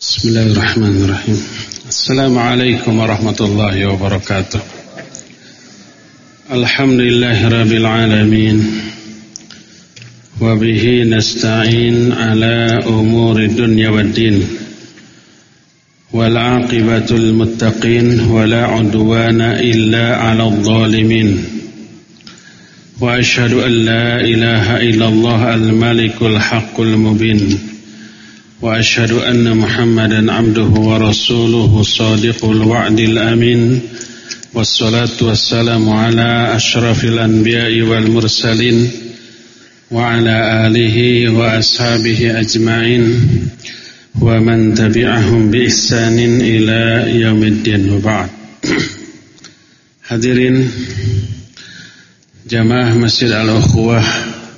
بسم الله الرحمن الرحيم السلام عليكم ورحمة الله وبركاته الحمد لله رب العالمين وبه نستعين على أمور الدنيا والدين والعاقبة المتقين ولا عدوان إلا على الظالمين وأشهد أن لا إله إلا الله الملك الحق المبين وأشهد أن محمدا عبده ورسوله صادق الوعد الأمين والصلاة والسلام على أشرف الأنبياء والمرسلين وعلى آله وأصحابه أجمعين ومن تبعهم بإحسان إلى يوم الدين وبعد. Hadirin jamaah Masjid Al-Ukhwah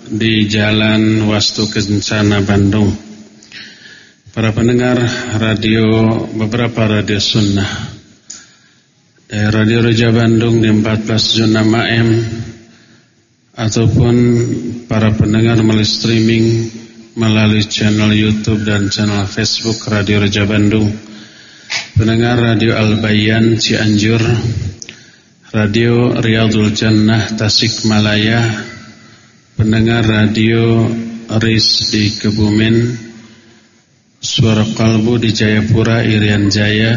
di Jalan Wastu Kencana Bandung. Para pendengar radio beberapa radio sunnah. Dari Radio Raja Bandung di 14 zona AM ataupun para pendengar melalui streaming melalui channel YouTube dan channel Facebook Radio Raja Bandung, pendengar Radio Al Bayan Cianjur, Radio Riyadul Jannah Tasikmalaya, pendengar Radio RIS di Kebumen Suara Kalbu di Jayapura Irian Jaya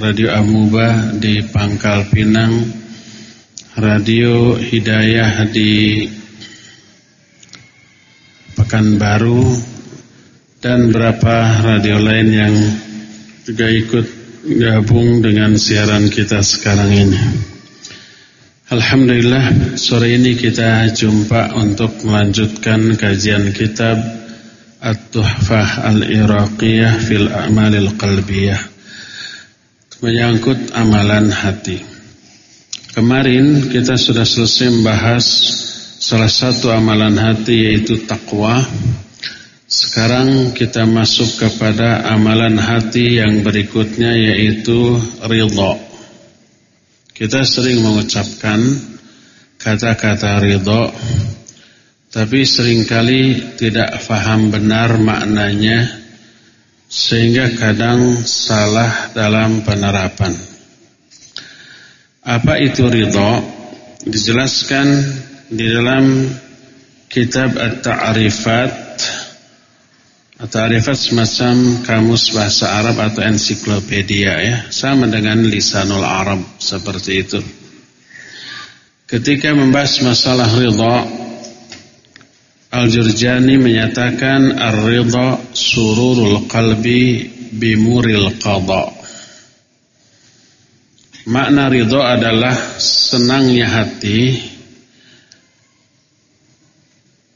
Radio Amuba di Pangkal Pinang Radio Hidayah di Pekanbaru dan beberapa radio lain yang juga ikut gabung dengan siaran kita sekarang ini. Alhamdulillah sore ini kita jumpa untuk melanjutkan kajian kitab At-Tuhfah Al-Iraqiyah fil A'malil Qalbiyah menyangkut amalan hati. Kemarin kita sudah selesai membahas salah satu amalan hati yaitu takwa. Sekarang kita masuk kepada amalan hati yang berikutnya yaitu ridha. Kita sering mengucapkan kata-kata ridha tapi sering kali tidak faham benar maknanya sehingga kadang salah dalam penerapan. Apa itu ridho? Dijelaskan di dalam kitab At-Ta'rifat At-Ta'rifat semacam kamus bahasa Arab atau ensiklopedia ya, sama dengan lisanul Arab seperti itu. Ketika membahas masalah ridho Al-Jurjani menyatakan ar-ridha sururul qalbi bimuril qada. Makna ridha adalah senangnya hati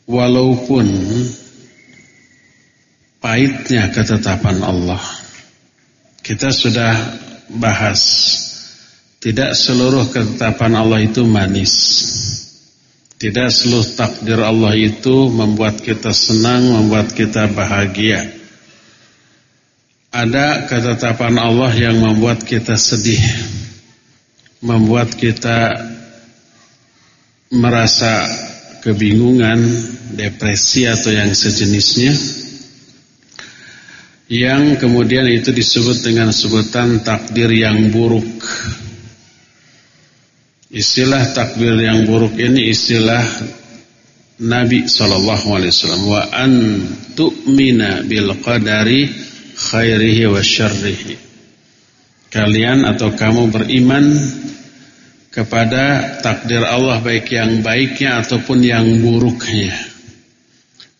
walaupun pahitnya ketetapan Allah. Kita sudah bahas tidak seluruh ketetapan Allah itu manis. Tidak seluruh takdir Allah itu membuat kita senang, membuat kita bahagia. Ada ketetapan Allah yang membuat kita sedih, membuat kita merasa kebingungan, depresi atau yang sejenisnya. Yang kemudian itu disebut dengan sebutan takdir yang buruk. Istilah takbir yang buruk ini istilah Nabi wasallam wa an tu'mina bil qadari khairihi wa syarrihi. Kalian atau kamu beriman kepada takdir Allah baik yang baiknya ataupun yang buruknya.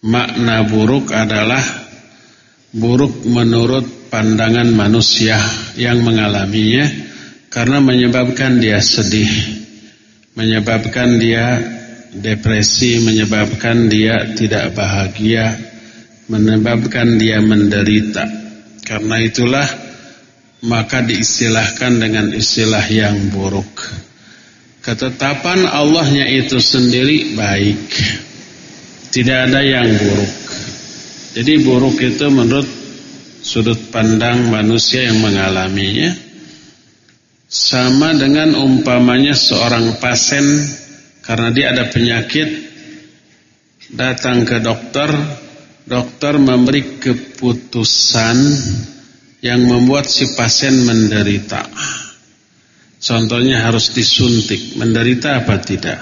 Makna buruk adalah buruk menurut pandangan manusia yang mengalaminya karena menyebabkan dia sedih, menyebabkan dia depresi, menyebabkan dia tidak bahagia, menyebabkan dia menderita. Karena itulah maka diistilahkan dengan istilah yang buruk. Ketetapan Allahnya itu sendiri baik. Tidak ada yang buruk. Jadi buruk itu menurut sudut pandang manusia yang mengalaminya sama dengan umpamanya seorang pasien karena dia ada penyakit datang ke dokter, dokter memberi keputusan yang membuat si pasien menderita. Contohnya harus disuntik. Menderita apa tidak?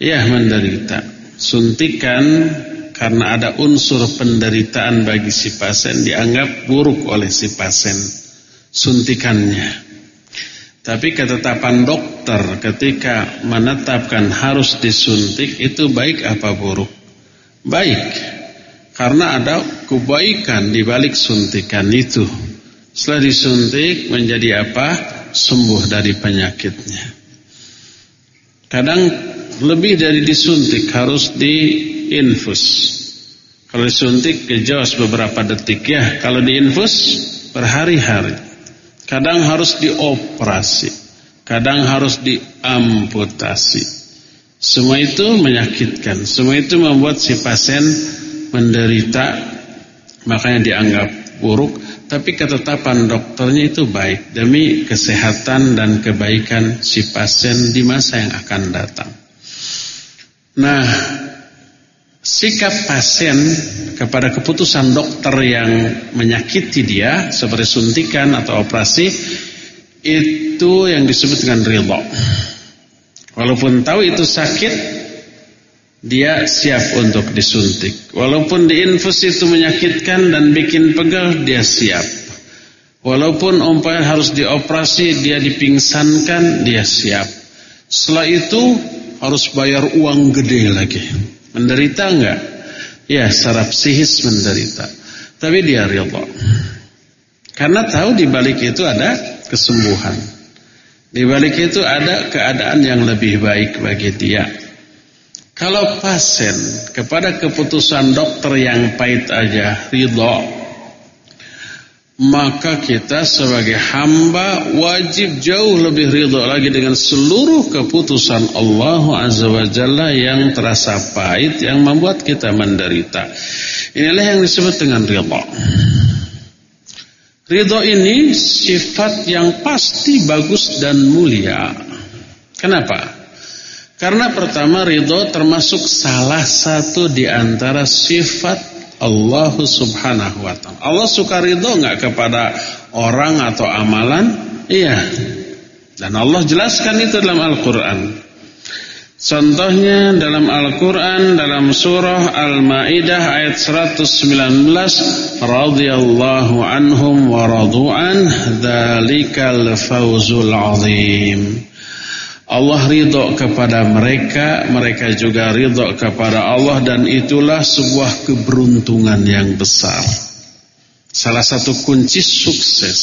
Ya menderita. Suntikan karena ada unsur penderitaan bagi si pasien dianggap buruk oleh si pasien. Suntikannya. Tapi ketetapan dokter ketika menetapkan harus disuntik itu baik apa buruk? Baik. Karena ada kebaikan di balik suntikan itu. Setelah disuntik menjadi apa? Sembuh dari penyakitnya. Kadang lebih dari disuntik harus diinfus. Kalau disuntik kejauh beberapa detik ya. Kalau diinfus berhari-hari. Kadang harus dioperasi. Kadang harus diamputasi. Semua itu menyakitkan. Semua itu membuat si pasien menderita makanya dianggap buruk tapi ketetapan dokternya itu baik demi kesehatan dan kebaikan si pasien di masa yang akan datang. Nah, sikap pasien kepada keputusan dokter yang menyakiti dia seperti suntikan atau operasi itu yang disebut dengan ridho. Walaupun tahu itu sakit, dia siap untuk disuntik. Walaupun diinfus itu menyakitkan dan bikin pegal, dia siap. Walaupun umpamanya harus dioperasi, dia dipingsankan, dia siap. Setelah itu harus bayar uang gede lagi. Menderita enggak? Ya, secara psikis menderita. Tapi dia ridha. Karena tahu di balik itu ada kesembuhan. Di balik itu ada keadaan yang lebih baik bagi dia. Kalau pasien kepada keputusan dokter yang pahit aja ridho, maka kita sebagai hamba wajib jauh lebih ridho lagi dengan seluruh keputusan Allah Azza wa Jalla yang terasa pahit yang membuat kita menderita. Inilah yang disebut dengan ridho. Ridho ini sifat yang pasti bagus dan mulia. Kenapa? Karena pertama ridho termasuk salah satu di antara sifat Allah subhanahu wa ta'ala. Allah suka ridho nggak kepada orang atau amalan? Iya. Dan Allah jelaskan itu dalam Al-Quran. Contohnya dalam Al-Quran dalam surah Al-Ma'idah ayat 119 radhiyallahu anhum wa radu'an fawzul azim. Allah ridho kepada mereka, mereka juga ridho kepada Allah dan itulah sebuah keberuntungan yang besar. Salah satu kunci sukses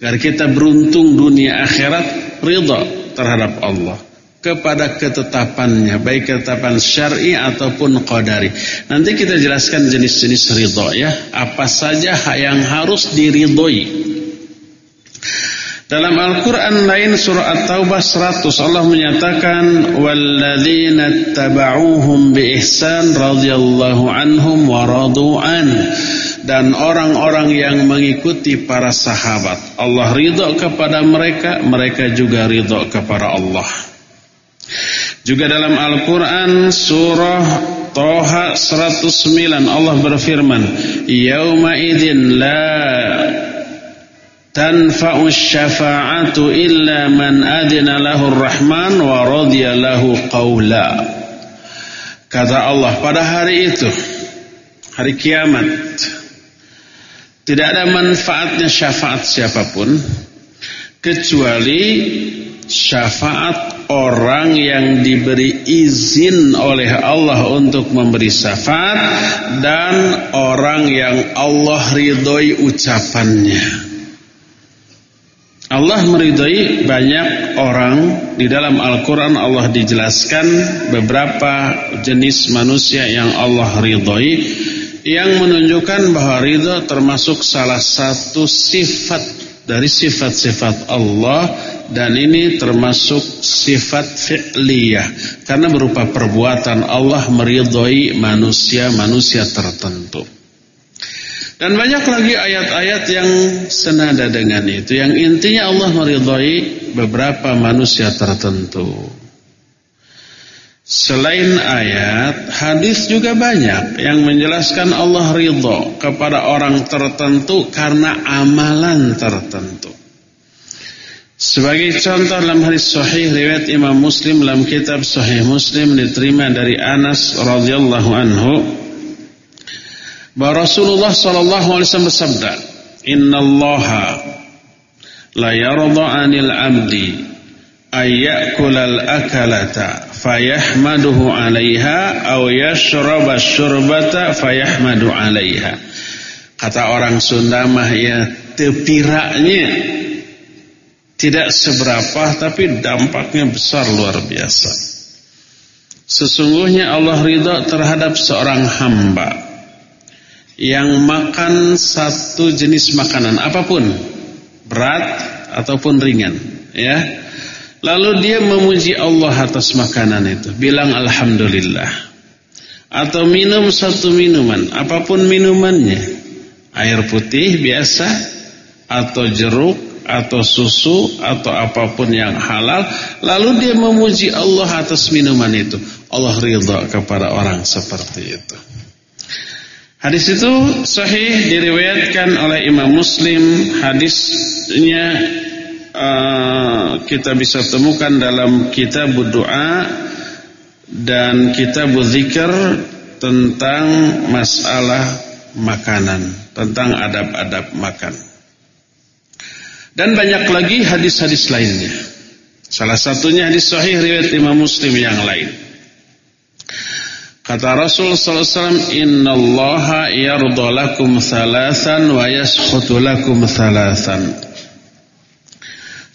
agar kita beruntung dunia akhirat ridho terhadap Allah kepada ketetapannya baik ketetapan syar'i ataupun qadari. Nanti kita jelaskan jenis-jenis ridho ya, apa saja yang harus diridhoi. Dalam Al-Quran lain surah At-Taubah 100 Allah menyatakan walladzina tabauhum biihsan radhiyallahu anhum wa radu'an dan orang-orang yang mengikuti para sahabat Allah ridha kepada mereka mereka juga ridha kepada Allah. Juga dalam Al-Quran surah Toha 109 Allah berfirman yauma idin la tanfa'u syafa'atu illa man adina lahu rahman wa radiya lahu qawla. Kata Allah pada hari itu hari kiamat tidak ada manfaatnya syafaat siapa pun kecuali syafaat orang yang diberi izin oleh Allah untuk memberi syafaat dan orang yang Allah ridhoi ucapannya Allah meridhai banyak orang di dalam Al-Quran Allah dijelaskan beberapa jenis manusia yang Allah ridhai yang menunjukkan bahwa ridho termasuk salah satu sifat dari sifat-sifat Allah dan ini termasuk sifat fi'liyah karena berupa perbuatan Allah meridhai manusia-manusia tertentu. Dan banyak lagi ayat-ayat yang senada dengan itu. Yang intinya Allah meridhai beberapa manusia tertentu. Selain ayat, hadis juga banyak yang menjelaskan Allah ridho kepada orang tertentu karena amalan tertentu. Sebagai contoh dalam hadis sahih riwayat Imam Muslim dalam kitab Sahih Muslim diterima dari Anas radhiyallahu anhu bahwa Rasulullah sallallahu alaihi wasallam bersabda, "Innallaha la yarda 'anil 'abdi ayyakula al-akalata fayahmaduhu 'alaiha aw yashraba syurbata fayahmadu 'alaiha." Kata orang Sunda mah ya tepiraknya tidak seberapa tapi dampaknya besar luar biasa. Sesungguhnya Allah ridha terhadap seorang hamba yang makan satu jenis makanan apa pun, berat ataupun ringan, ya. Lalu dia memuji Allah atas makanan itu, bilang alhamdulillah. Atau minum satu minuman, apa pun minumannya. Air putih biasa atau jeruk atau susu atau apa pun yang halal, lalu dia memuji Allah atas minuman itu. Allah ridha kepada orang seperti itu. Hadis itu sahih diriwayatkan oleh Imam Muslim. Hadisnya uh, kita bisa temukan dalam kitab doa dan kitab zikir tentang masalah makanan, tentang adab-adab makan. Dan banyak lagi hadis-hadis lainnya. Salah satunya hadis sahih riwayat Imam Muslim yang lain. Kata Rasul sallallahu alaihi wasallam, "Innallaha yarda lakum thalathan wa yaskhutu lakum thalathan."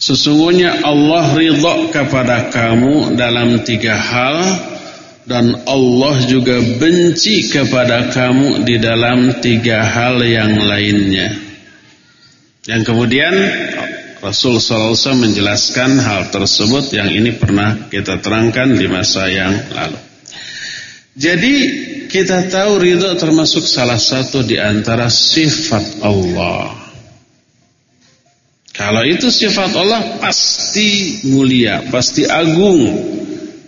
Sesungguhnya Allah ridha kepada kamu dalam tiga hal dan Allah juga benci kepada kamu di dalam tiga hal yang lainnya. Yang kemudian Rasul SAW menjelaskan hal tersebut yang ini pernah kita terangkan di masa yang lalu. Jadi kita tahu ridho termasuk salah satu di antara sifat Allah. Kalau itu sifat Allah pasti mulia, pasti agung,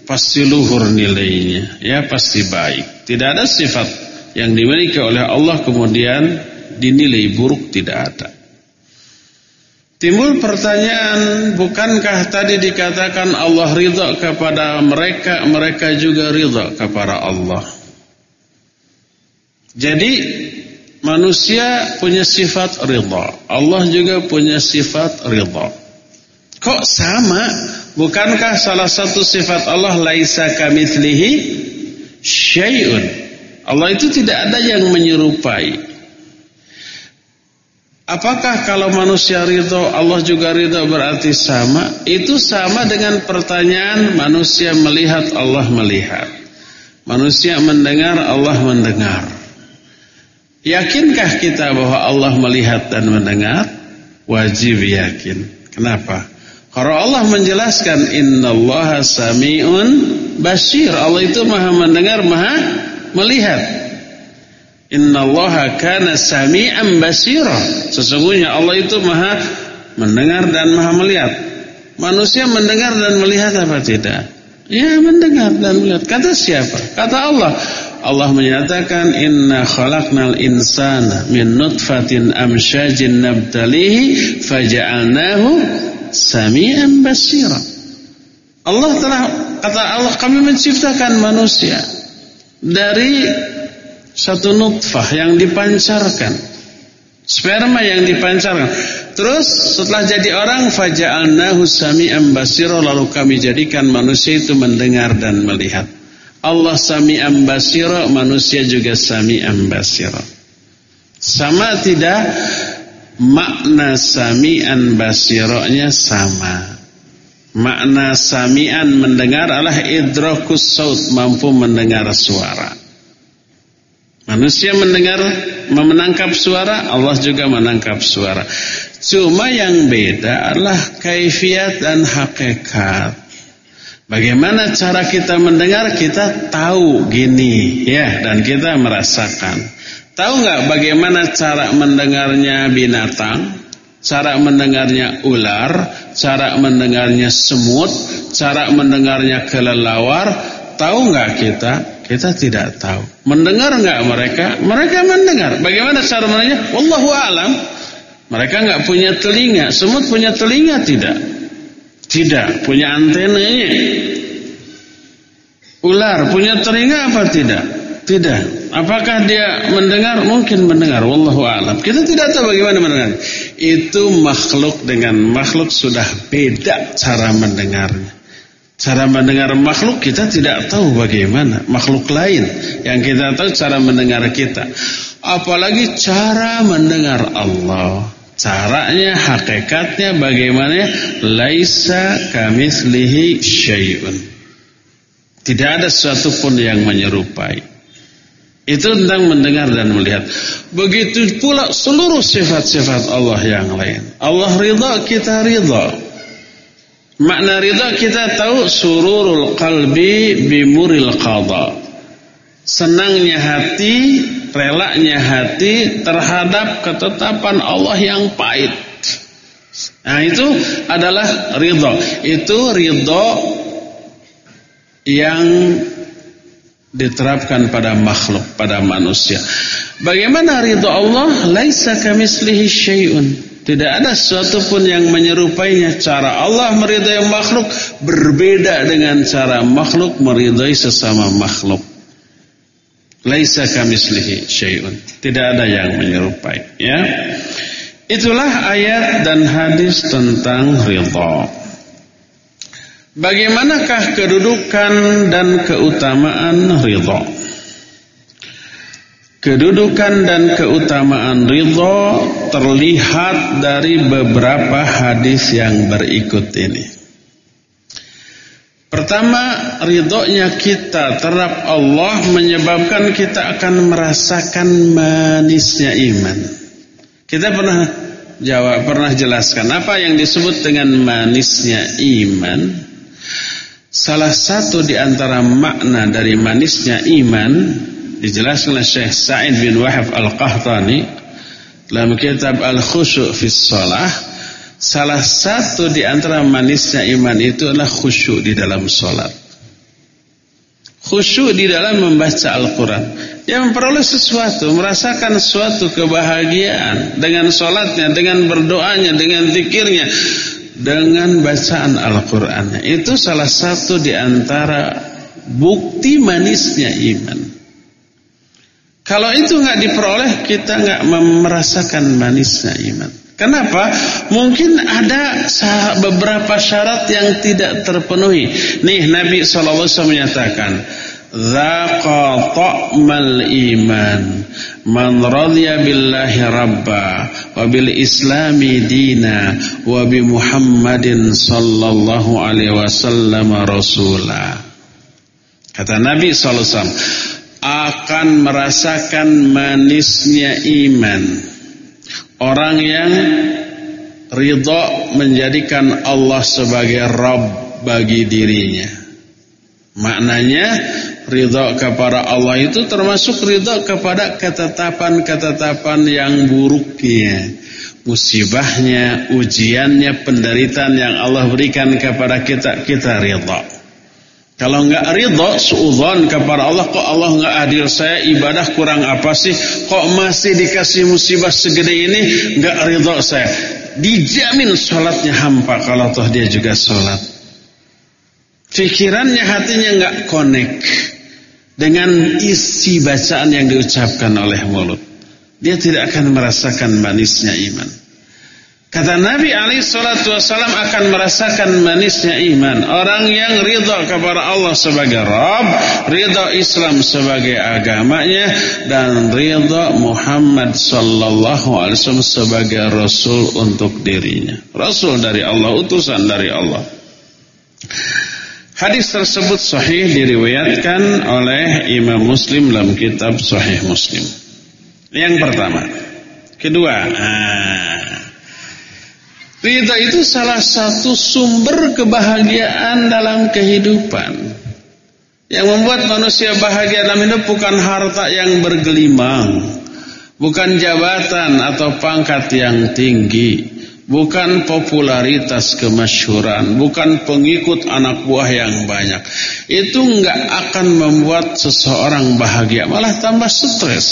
pasti luhur nilainya, ya pasti baik. Tidak ada sifat yang dimiliki oleh Allah kemudian dinilai buruk tidak ada. Timbul pertanyaan, bukankah tadi dikatakan Allah ridha kepada mereka, mereka juga ridha kepada Allah. Jadi manusia punya sifat ridha, Allah juga punya sifat ridha. Kok sama? Bukankah salah satu sifat Allah laisa kamitslihi syai'un? Allah itu tidak ada yang menyerupai. Apakah kalau manusia ridho Allah juga ridho berarti sama? Itu sama dengan pertanyaan manusia melihat Allah melihat. Manusia mendengar Allah mendengar. Yakinkah kita bahwa Allah melihat dan mendengar? Wajib yakin. Kenapa? Kalau Allah menjelaskan innallaha samiun basir. Allah itu maha mendengar, maha melihat. Innallaha kana sami'an basira. Sesungguhnya Allah itu Maha mendengar dan Maha melihat. Manusia mendengar dan melihat apa tidak? Ya, mendengar dan melihat. Kata siapa? Kata Allah. Allah menyatakan inna khalaqnal insana min nutfatin amsyajin nabtalihi faja'alnahu sami'an basira. Allah telah kata Allah kami menciptakan manusia dari satu nutfah yang dipancarkan. Sperma yang dipancarkan. Terus setelah jadi orang faja'alnahu sami'an basira lalu kami jadikan manusia itu mendengar dan melihat. Allah sami'an basira manusia juga sami'an basira. Sama tidak? Makna sami'an basiranya sama. Makna sami'an mendengar adalah idrakus saut mampu mendengar suara Manusia mendengar, menangkap suara, Allah juga menangkap suara. Cuma yang beda adalah kaifiat dan hakikat. Bagaimana cara kita mendengar, kita tahu gini, ya, dan kita merasakan. Tahu nggak bagaimana cara mendengarnya binatang? Cara mendengarnya ular, cara mendengarnya semut, cara mendengarnya kelelawar, Tahu nggak kita? Kita tidak tahu. Mendengar nggak mereka? Mereka mendengar. Bagaimana cara mendengar? Wallahu alam. Mereka nggak punya telinga. Semut punya telinga tidak? Tidak. Punya antenanya. Ular punya telinga apa tidak? Tidak. Apakah dia mendengar? Mungkin mendengar. Wallahu alam. Kita tidak tahu bagaimana mendengar. Itu makhluk dengan makhluk sudah beda cara mendengarnya. Cara mendengar makhluk kita tidak tahu bagaimana makhluk lain yang kita tahu cara mendengar kita. Apalagi cara mendengar Allah. Caranya, hakikatnya bagaimana? Laisa kamislihi syai'un. Tidak ada sesuatu pun yang menyerupai. Itu tentang mendengar dan melihat. Begitu pula seluruh sifat-sifat Allah yang lain. Allah ridha, kita ridha. Makna ridha kita tahu sururul qalbi bimuril qadha. Senangnya hati, relanya hati terhadap ketetapan Allah yang pahit. Nah itu adalah ridha. Itu ridha yang diterapkan pada makhluk, pada manusia. Bagaimana ridha Allah? Laisa kamislihi syai'un. Tidak ada sesuatu pun yang menyerupainya. Cara Allah meridai makhluk berbeda dengan cara makhluk meridai sesama makhluk. Laisa kamislihi syai'un. Tidak ada yang menyerupai, ya. Itulah ayat dan hadis tentang ridha. Bagaimanakah kedudukan dan keutamaan ridha? Kedudukan dan keutamaan ridho terlihat dari beberapa hadis yang berikut ini. Pertama, ridhonya kita terhadap Allah menyebabkan kita akan merasakan manisnya iman. Kita pernah jawab, pernah jelaskan apa yang disebut dengan manisnya iman. Salah satu di antara makna dari manisnya iman dijelaskan oleh Syekh Sa'id bin Wahab Al-Qahtani dalam kitab Al-Khusyu' fi Shalah salah satu di antara manisnya iman itu adalah khusyuk di dalam salat khusyuk di dalam membaca Al-Quran. Dia memperoleh sesuatu merasakan suatu kebahagiaan dengan salatnya dengan berdoanya dengan zikirnya dengan bacaan Al-Qurannya. Itu salah satu di antara bukti manisnya iman kalau itu nggak diperoleh, kita nggak merasakan manisnya iman. Kenapa? Mungkin ada beberapa syarat yang tidak terpenuhi. Nih Nabi SAW menyatakan, Zaqa ta'mal iman Man radhiya billahi rabba Wa bil islami dina Wa bi muhammadin sallallahu alaihi wasallam rasulah Kata Nabi SAW akan merasakan manisnya iman. Orang yang ridho menjadikan Allah sebagai Rabb bagi dirinya. Maknanya ridho kepada Allah itu termasuk ridho kepada ketetapan-ketetapan yang buruknya. Musibahnya, ujiannya, penderitaan yang Allah berikan kepada kita, kita ridho. Kalau enggak ridho, suudzon kepada Allah, kok Allah enggak adil saya, ibadah kurang apa sih? Kok masih dikasih musibah segede ini, enggak ridho saya. Dijamin sholatnya hampa kalau toh dia juga sholat. Pikirannya, hatinya enggak connect dengan isi bacaan yang diucapkan oleh mulut. Dia tidak akan merasakan manisnya iman. Kata Nabi Ali Shallallahu Wasallam akan merasakan manisnya iman. Orang yang ridha kepada Allah sebagai Rabb, ridha Islam sebagai agamanya, dan ridha Muhammad Sallallahu Alaihi Wasallam sebagai Rasul untuk dirinya. Rasul dari Allah, utusan dari Allah. Hadis tersebut sahih diriwayatkan oleh Imam Muslim dalam kitab Sahih Muslim. Yang pertama, kedua. Ah, Ridha itu salah satu sumber kebahagiaan dalam kehidupan. Yang membuat manusia bahagia dalam hidup bukan harta yang bergelimang, bukan jabatan atau pangkat yang tinggi, bukan popularitas kemasyhuran, bukan pengikut anak buah yang banyak. Itu enggak akan membuat seseorang bahagia, malah tambah stres.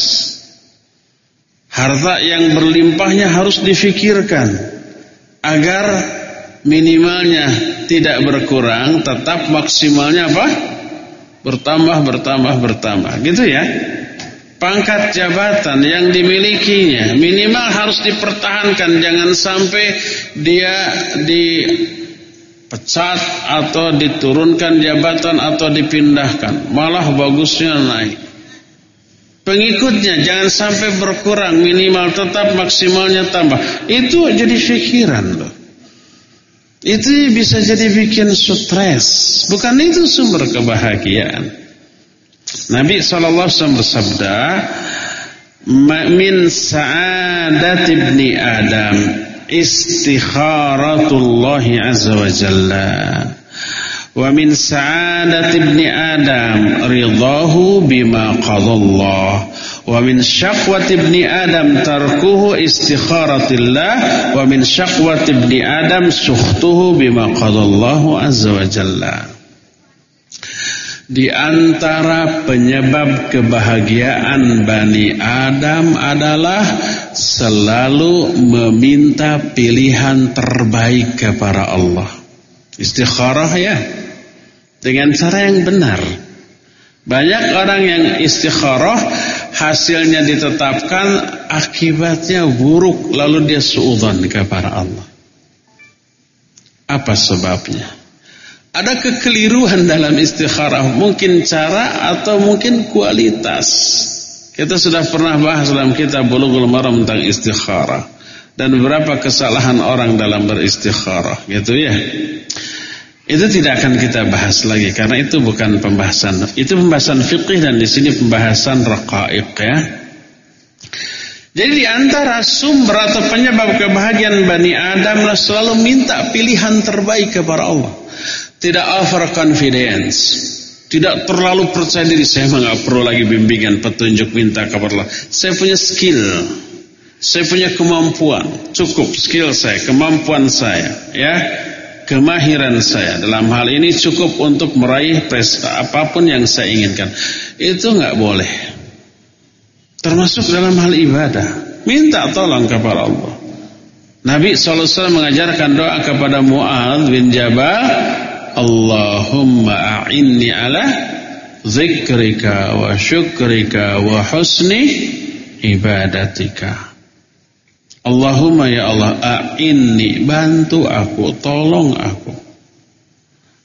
Harta yang berlimpahnya harus difikirkan agar minimalnya tidak berkurang, tetap maksimalnya apa? Bertambah, bertambah, bertambah. Gitu ya pangkat jabatan yang dimilikinya minimal harus dipertahankan jangan sampai dia dipecat atau diturunkan jabatan atau dipindahkan malah bagusnya naik pengikutnya jangan sampai berkurang minimal tetap maksimalnya tambah. Itu jadi pikiran loh itu bisa jadi bikin stres. Bukan itu sumber kebahagiaan. Nabi SAW bersabda, Min sa'adat ibni Adam istikharatullah azza wa jalla. Wa min sa'adat ibni Adam ridahu bima qadallah. Wa min syakwat ibni Adam tarkuhu istikharatillah. Wa min syakwat ibni Adam sukhtuhu bima qadallahu azza wa jalla. Di antara penyebab kebahagiaan Bani Adam adalah selalu meminta pilihan terbaik kepada Allah. Istikharah ya. Dengan cara yang benar. Banyak orang yang istikharah hasilnya ditetapkan akibatnya buruk lalu dia suudzon kepada Allah. Apa sebabnya? Ada kekeliruan dalam istikharah, mungkin cara atau mungkin kualitas. Kita sudah pernah bahas dalam kitab Bulughul Maram tentang istikharah dan beberapa kesalahan orang dalam beristikharah, gitu ya. Itu tidak akan kita bahas lagi karena itu bukan pembahasan. Itu pembahasan fikih dan di sini pembahasan raqaiq ya. Jadi di antara sumber atau penyebab kebahagiaan Bani Adam selalu minta pilihan terbaik kepada Allah. Tidak over confidence. Tidak terlalu percaya diri. Saya memang perlu lagi bimbingan, petunjuk, minta kabar Allah. Saya punya skill. Saya punya kemampuan. Cukup skill saya, kemampuan saya. Ya, kemahiran saya dalam hal ini cukup untuk meraih prestasi apa pun yang saya inginkan. Itu nggak boleh. Termasuk dalam hal ibadah. Minta tolong kepada Allah. Nabi SAW mengajarkan doa kepada Mu'ad bin Jabal Allahumma a'inni ala zikrika wa syukrika wa husni ibadatika Allahumma ya Allah a'inni bantu aku tolong aku.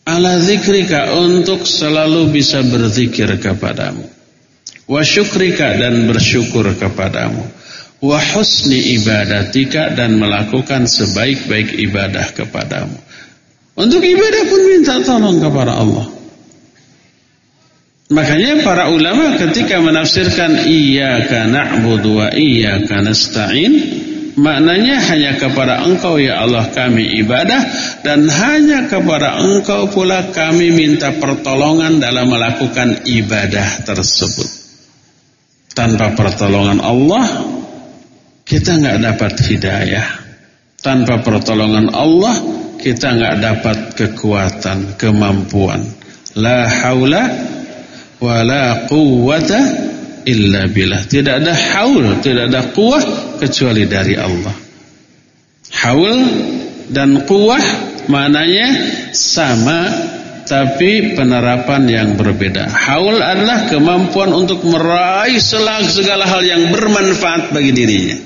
Ala zikrika untuk selalu bisa berzikir kepadamu. Wa syukrika dan bersyukur kepadamu. Wa husni ibadatika dan melakukan sebaik-baik ibadah kepadamu. Untuk ibadah pun minta tolong kepada Allah. Makanya para ulama ketika menafsirkan iyyaka na'budu wa iyyaka nasta'in maknanya hanya kepada Engkau ya Allah kami ibadah dan hanya kepada Engkau pula kami minta pertolongan dalam melakukan ibadah tersebut. Tanpa pertolongan Allah kita nggak dapat hidayah. Tanpa pertolongan Allah kita nggak dapat kekuatan, kemampuan. La haula wa la quwwata illa billah. Tidak ada haul, tidak ada kuah kecuali dari Allah. Haul dan kuah maknanya sama tapi penerapan yang berbeda. Haul adalah kemampuan untuk meraih segala hal yang bermanfaat bagi dirinya.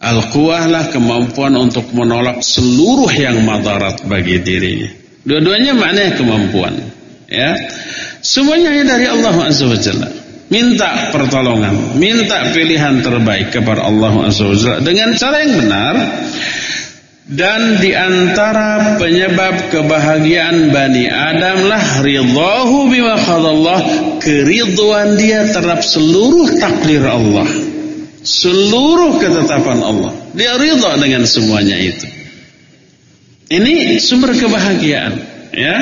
Al-quwahlah kemampuan untuk menolak seluruh yang madarat bagi dirinya. Dua-duanya maknanya kemampuan. Ya, semuanya dari Allah Azza wa Jalla. Minta pertolongan, minta pilihan terbaik kepada Allah Azza dengan cara yang benar. Dan di antara penyebab kebahagiaan Bani Adam lah ridahu bima qadallah, keriduan dia terhadap seluruh takdir Allah seluruh ketetapan Allah. Dia ridha dengan semuanya itu. Ini sumber kebahagiaan, ya.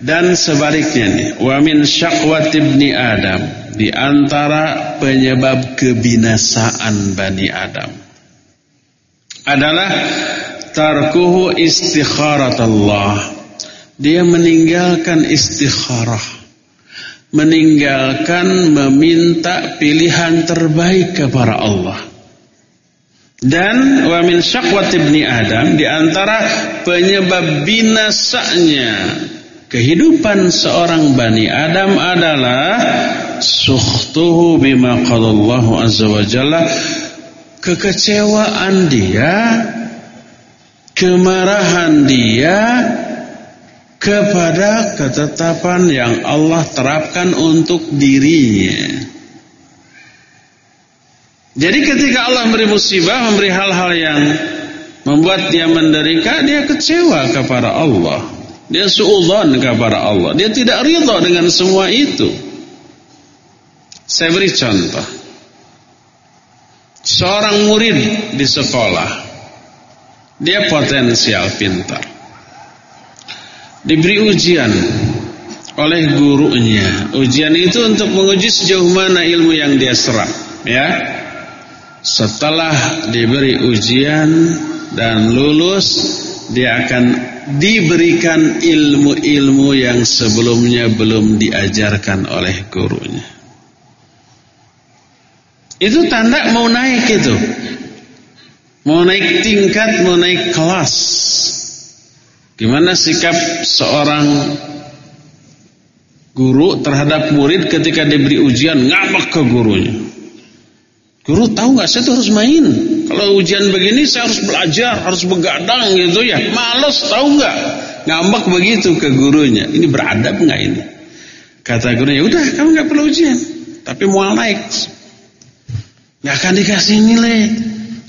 Dan sebaliknya nih, wa min ibni Adam di antara penyebab kebinasaan Bani Adam adalah tarkuhu istikharat Allah. Dia meninggalkan istikharah. Meninggalkan meminta pilihan terbaik kepada Allah. Dan wa min syakwat ibni Adam di antara penyebab binasanya kehidupan seorang Bani Adam adalah sukhtuhu bima qadallahu azza wa jalla kekecewaan dia kemarahan dia kepada ketetapan yang Allah terapkan untuk dirinya. Jadi ketika Allah memberi musibah, memberi hal-hal yang membuat dia menderita, dia kecewa kepada Allah. Dia suudzon kepada Allah. Dia tidak ridha dengan semua itu. Saya beri contoh. Seorang murid di sekolah dia potensial pintar. Diberi ujian oleh gurunya. Ujian itu untuk menguji sejauh mana ilmu yang dia serap, ya. Setelah diberi ujian dan lulus, dia akan diberikan ilmu-ilmu yang sebelumnya belum diajarkan oleh gurunya. Itu tanda mau naik itu. Mau naik tingkat, mau naik kelas. Gimana sikap seorang guru terhadap murid ketika diberi ujian ngambek ke gurunya? Guru tahu nggak saya tuh harus main. Kalau ujian begini saya harus belajar, harus begadang gitu ya. Males tahu nggak? Ngambek begitu ke gurunya. Ini beradab nggak ini? Kata gurunya, udah kamu nggak perlu ujian, tapi mau naik. Nggak akan dikasih nilai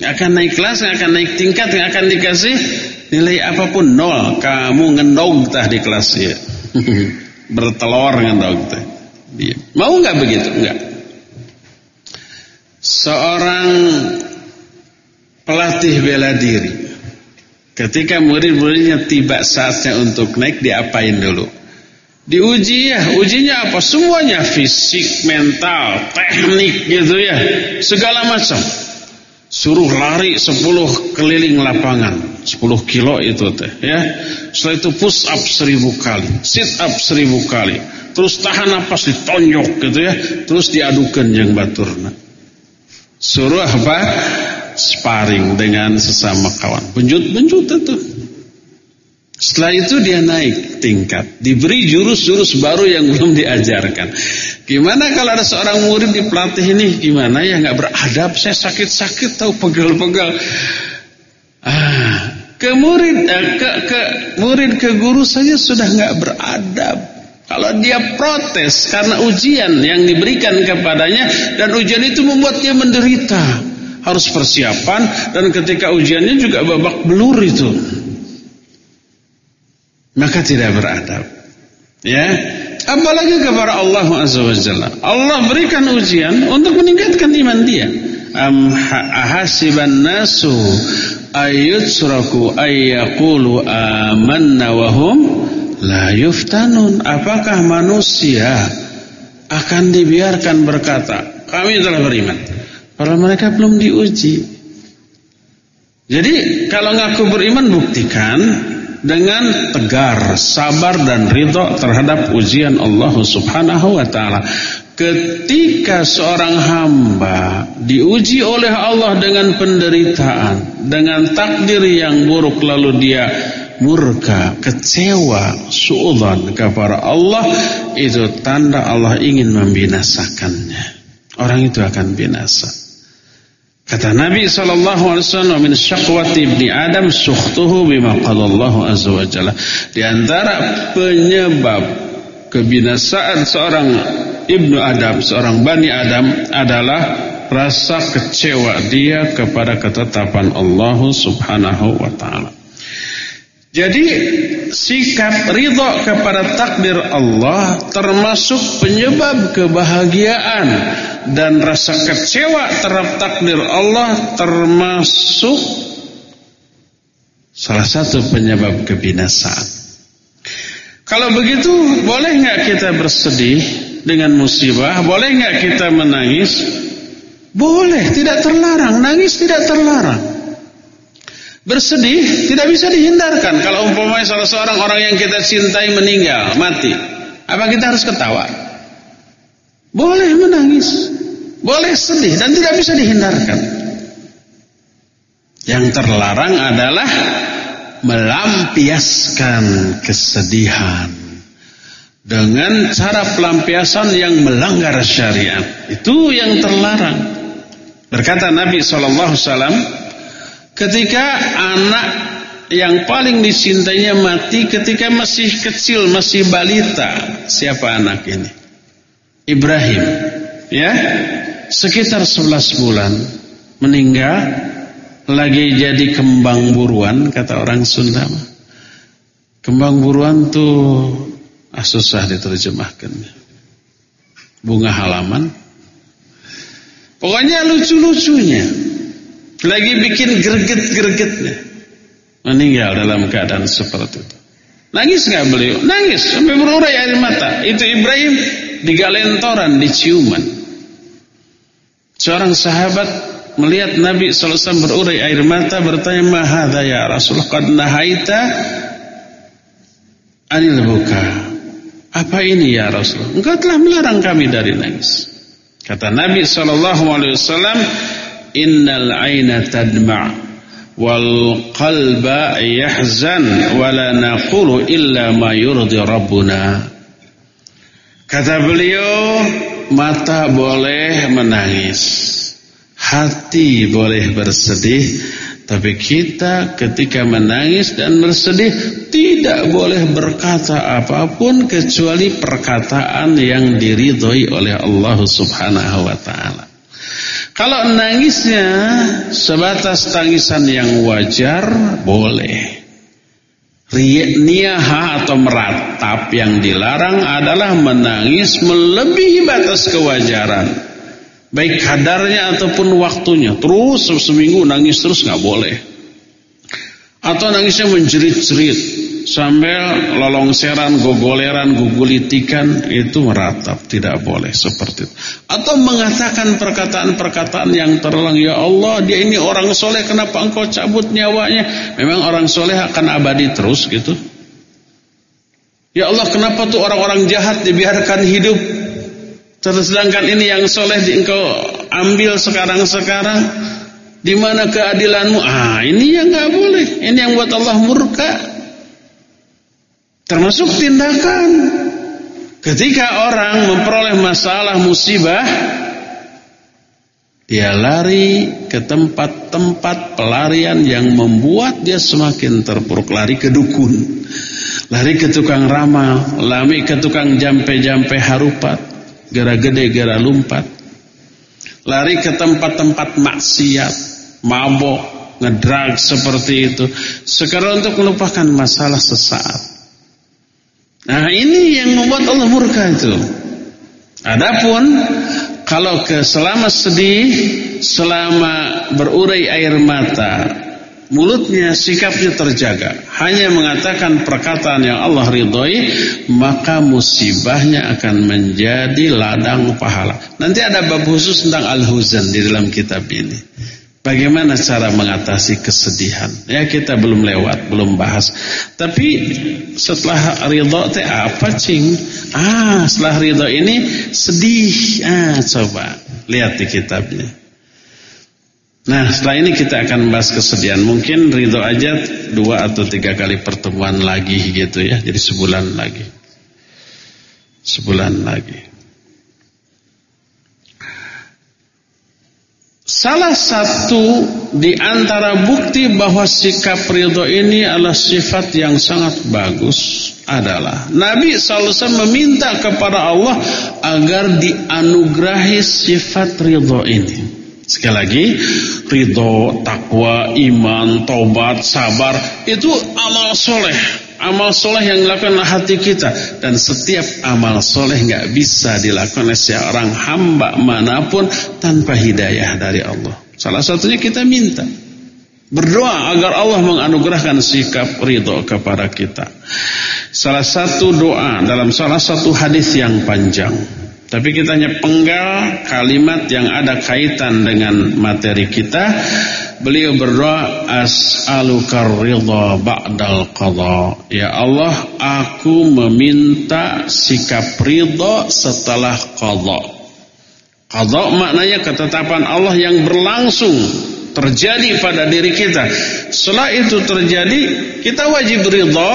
akan naik kelas, akan naik tingkat, akan dikasih nilai apa pun nol. Kamu ngendog tah di kelas ya. Bertelur ngendog tah. Mau nggak begitu? Enggak. Seorang pelatih bela diri ketika murid-muridnya tiba saatnya untuk naik diapain dulu? Diuji ya, ujinya apa? Semuanya fisik, mental, teknik gitu ya, segala macam. Suruh lari 10 keliling lapangan. 10 kilo itu teh ya. Setelah itu push up seribu kali Sit up seribu kali. Terus tahan napas ditonjok gitu ya. Terus diadukan yang baturna. Suruh apa? Sparring dengan sesama kawan. Benjut-benjut itu setelah itu dia naik tingkat, diberi jurus-jurus baru yang belum diajarkan. Gimana kalau ada seorang murid di pelatih ini, gimana ya nggak beradab, saya sakit-sakit tahu pegal-pegal. Ah, ke murid, eh, ke, ke murid ke guru saja sudah nggak beradab. Kalau dia protes karena ujian yang diberikan kepadanya dan ujian itu membuat dia menderita, harus persiapan dan ketika ujiannya juga babak belur itu maka tidak beradab. Ya, apalagi kepada Allah Azza wa Jalla. Allah berikan ujian untuk meningkatkan iman dia. Am ahasiban nasu ayyutsraku ayyaqulu amanna wa hum la yuftanun. Apakah manusia akan dibiarkan berkata, kami telah beriman. Padahal mereka belum diuji. Jadi kalau ngaku beriman buktikan dengan tegar, sabar dan ridho terhadap ujian Allah Subhanahu wa taala. Ketika seorang hamba diuji oleh Allah dengan penderitaan, dengan takdir yang buruk lalu dia murka, kecewa, suudzon kepada Allah, itu tanda Allah ingin membinasakannya. Orang itu akan binasa. Kata Nabi sallallahu alaihi wasallam min syakwati ibni Adam sukhtuhu bima qadallahu azza wa jalla. Di antara penyebab kebinasaan seorang ibnu Adam, seorang Bani Adam adalah rasa kecewa dia kepada ketetapan Allah Subhanahu wa taala. Jadi sikap ridho kepada takdir Allah termasuk penyebab kebahagiaan dan rasa kecewa terhadap takdir Allah termasuk salah satu penyebab kebinasaan. Kalau begitu boleh nggak kita bersedih dengan musibah? Boleh nggak kita menangis? Boleh, tidak terlarang. Nangis tidak terlarang. Bersedih tidak bisa dihindarkan. Kalau umpamanya salah seorang orang yang kita cintai meninggal, mati. Apa kita harus ketawa? Boleh menangis. Boleh sedih dan tidak bisa dihindarkan. Yang terlarang adalah melampiaskan kesedihan dengan cara pelampiasan yang melanggar syariat. Itu yang terlarang. Berkata Nabi SAW, ketika anak yang paling dicintainya mati ketika masih kecil, masih balita. Siapa anak ini? Ibrahim. Ya, sekitar 11 bulan meninggal lagi jadi kembang buruan kata orang Sunda Kembang buruan tuh ah, susah diterjemahkan. Bunga halaman. Pokoknya lucu-lucunya. Lagi bikin greget-gregetnya. Meninggal dalam keadaan seperti itu. Nangis nggak beliau? Nangis sampai berurai air mata. Itu Ibrahim di galentoran, di ciuman. Seorang sahabat melihat Nabi SAW berurai air mata bertanya mahadha ya Rasulullah qad nahaita anil buka apa ini ya Rasulullah engkau telah melarang kami dari nangis kata Nabi SAW innal aina tadma' wal qalba yahzan wala naqulu illa ma yurdi rabbuna. Kata beliau mata boleh menangis Hati boleh bersedih Tapi kita ketika menangis dan bersedih Tidak boleh berkata apa pun Kecuali perkataan yang diridhoi oleh Allah subhanahu wa ta'ala Kalau nangisnya Sebatas tangisan yang wajar Boleh. Niyaha atau meratap yang dilarang adalah menangis melebihi batas kewajaran. Baik kadarnya ataupun waktunya. Terus seminggu nangis terus nggak boleh. Atau nangisnya menjerit-jerit sambil lolongseran, gogoleran, gugulitikan itu meratap tidak boleh seperti itu atau mengatakan perkataan-perkataan yang terlang ya Allah dia ini orang soleh kenapa engkau cabut nyawanya memang orang soleh akan abadi terus gitu ya Allah kenapa tuh orang-orang jahat dibiarkan hidup Sedangkan ini yang soleh di engkau ambil sekarang-sekarang. Di mana keadilanmu? Ah, ini yang nggak boleh. Ini yang buat Allah murka. Termasuk tindakan. Ketika orang memperoleh masalah musibah, dia lari ke tempat-tempat pelarian yang membuat dia semakin terpuruk. Lari ke dukun, lari ke tukang ramal, lari ke tukang jampe-jampe harupat gara gede, gara lumpat. Lari ke tempat-tempat maksiat, mabok, ngedrag seperti itu. Sekarang untuk melupakan masalah sesaat. Nah ini yang membuat Allah murka itu. Adapun kalau ke selama sedih, selama berurai air mata, mulutnya sikapnya terjaga hanya mengatakan perkataan yang Allah ridhoi maka musibahnya akan menjadi ladang pahala nanti ada bab khusus tentang al-huzan di dalam kitab ini bagaimana cara mengatasi kesedihan? Ya kita belum lewat belum bahas. Tapi setelah ridho teh apa cing? Ah setelah ridho ini sedih. Ah coba lihat di kitabnya. Nah setelah ini kita akan bahas kesedihan. Mungkin ridho aja dua atau tiga kali pertemuan lagi gitu ya. Jadi sebulan lagi. Sebulan lagi Salah satu di antara bukti bahwa sikap ridho ini adalah sifat yang sangat bagus adalah Nabi SAW meminta kepada Allah agar dianugerahi sifat ridho ini. Sekali lagi, ridho, takwa, iman, tobat, sabar itu amal soleh. Amal soleh yang dilakukan oleh hati kita dan setiap amal soleh nggak bisa dilakukan oleh seorang hamba mana pun tanpa hidayah dari Allah. Salah satunya kita minta berdoa agar Allah menganugerahkan sikap ridho kepada kita. Salah satu doa dalam salah satu hadis yang panjang tapi kita hanya penggal kalimat yang ada kaitan dengan materi kita beliau berdoa as'aluka ridha ba'dal qadha. Ya Allah, aku meminta sikap ridha setelah qadha. Qadha maknanya ketetapan Allah yang berlangsung terjadi pada diri kita. Setelah itu terjadi, kita wajib ridha,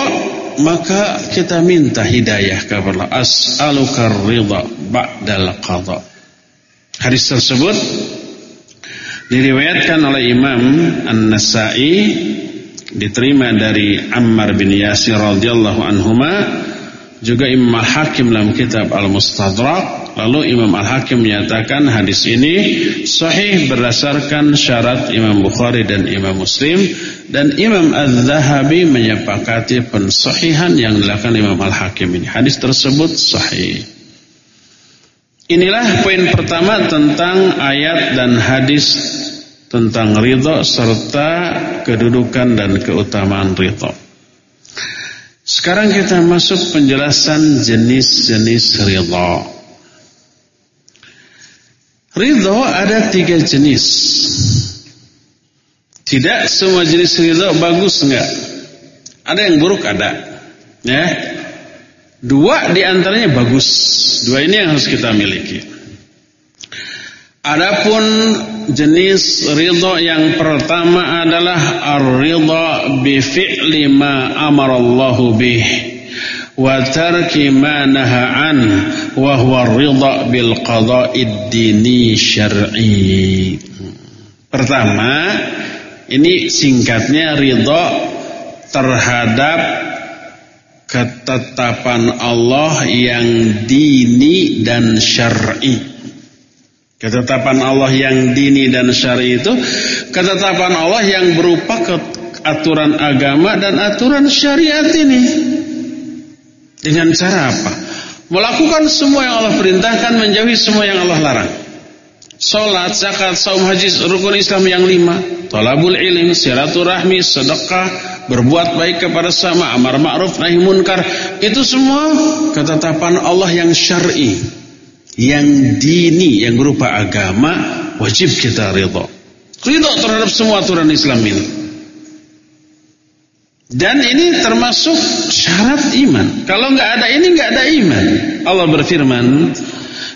maka kita minta hidayah kepada Allah. As'aluka ridha ba'dal qadha. Hadis tersebut Diriwayatkan oleh Imam An-Nasai diterima dari Ammar bin Yasir radhiyallahu anhuma juga Imam Al-Hakim dalam kitab Al-Mustadrak. Lalu Imam Al-Hakim menyatakan hadis ini sahih berdasarkan syarat Imam Bukhari dan Imam Muslim dan Imam Az-Zahabi menyepakati pensahihan yang dilakukan Imam Al-Hakim ini. Hadis tersebut sahih Inilah poin pertama tentang ayat dan hadis tentang ridho serta kedudukan dan keutamaan ridho. Sekarang kita masuk penjelasan jenis-jenis ridho. Ridho ada tiga jenis. Tidak semua jenis ridho bagus enggak. Ada yang buruk ada. Ya. Dua di antaranya bagus. Dua ini yang harus kita miliki. Adapun jenis ridho yang pertama adalah ar-ridha bi fi'li ma amarallahu bih wa tarki ma naha an wa huwa ar-ridha bil qada'id dini syar'i. Pertama, ini singkatnya ridho terhadap ketetapan Allah yang dini dan syar'i. Ketetapan Allah yang dini dan syar'i itu ketetapan Allah yang berupa aturan agama dan aturan syariat ini. Dengan cara apa? Melakukan semua yang Allah perintahkan, menjauhi semua yang Allah larang. Salat, zakat, saum, haji, rukun Islam yang lima. Talabul ilmi, silaturahmi, sedekah, berbuat baik kepada sama, amar ma'ruf, nahi munkar. Itu semua ketetapan Allah yang syar'i, yang dini, yang berupa agama, wajib kita ridha. Ridha terhadap semua aturan Islam ini. Dan ini termasuk syarat iman. Kalau nggak ada ini nggak ada iman. Allah berfirman,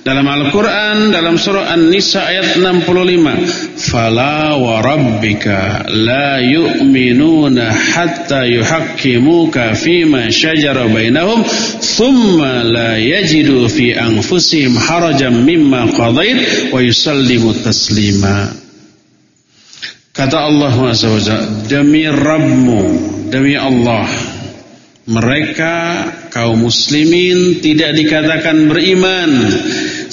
dalam Al-Quran dalam surah An-Nisa ayat 65 Fala wa rabbika la yu'minuna hatta yuhakkimuka fima syajara bainahum thumma la yajidu fi anfusihim harajan mimma qadait wa yusallimu taslima. Kata Allah SWT Demi Rabbmu Demi Allah Mereka kaum muslimin tidak dikatakan beriman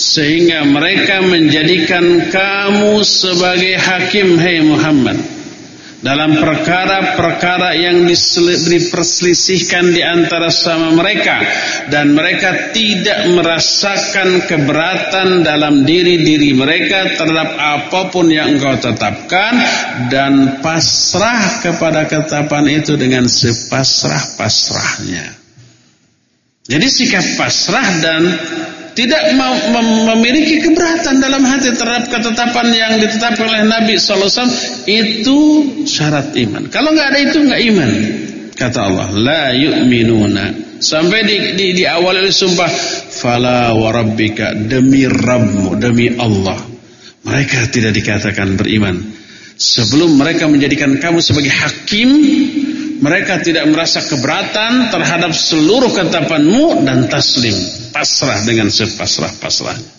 sehingga mereka menjadikan kamu sebagai hakim hai Muhammad dalam perkara-perkara yang diperselisihkan di antara sama mereka dan mereka tidak merasakan keberatan dalam diri-diri mereka terhadap apa pun yang engkau tetapkan dan pasrah kepada ketetapan itu dengan sepasrah-pasrahnya. Jadi sikap pasrah dan tidak memiliki keberatan dalam hati terhadap ketetapan yang ditetapkan oleh Nabi SAW itu syarat iman. Kalau nggak ada itu nggak iman. Kata Allah, la yu'minuna. Sampai di, di, di awal oleh sumpah, fala warabbika demi Rabbmu, demi Allah. Mereka tidak dikatakan beriman. Sebelum mereka menjadikan kamu sebagai hakim, mereka tidak merasa keberatan terhadap seluruh ketetapanmu dan taslim, pasrah dengan sepasrah-pasrahnya.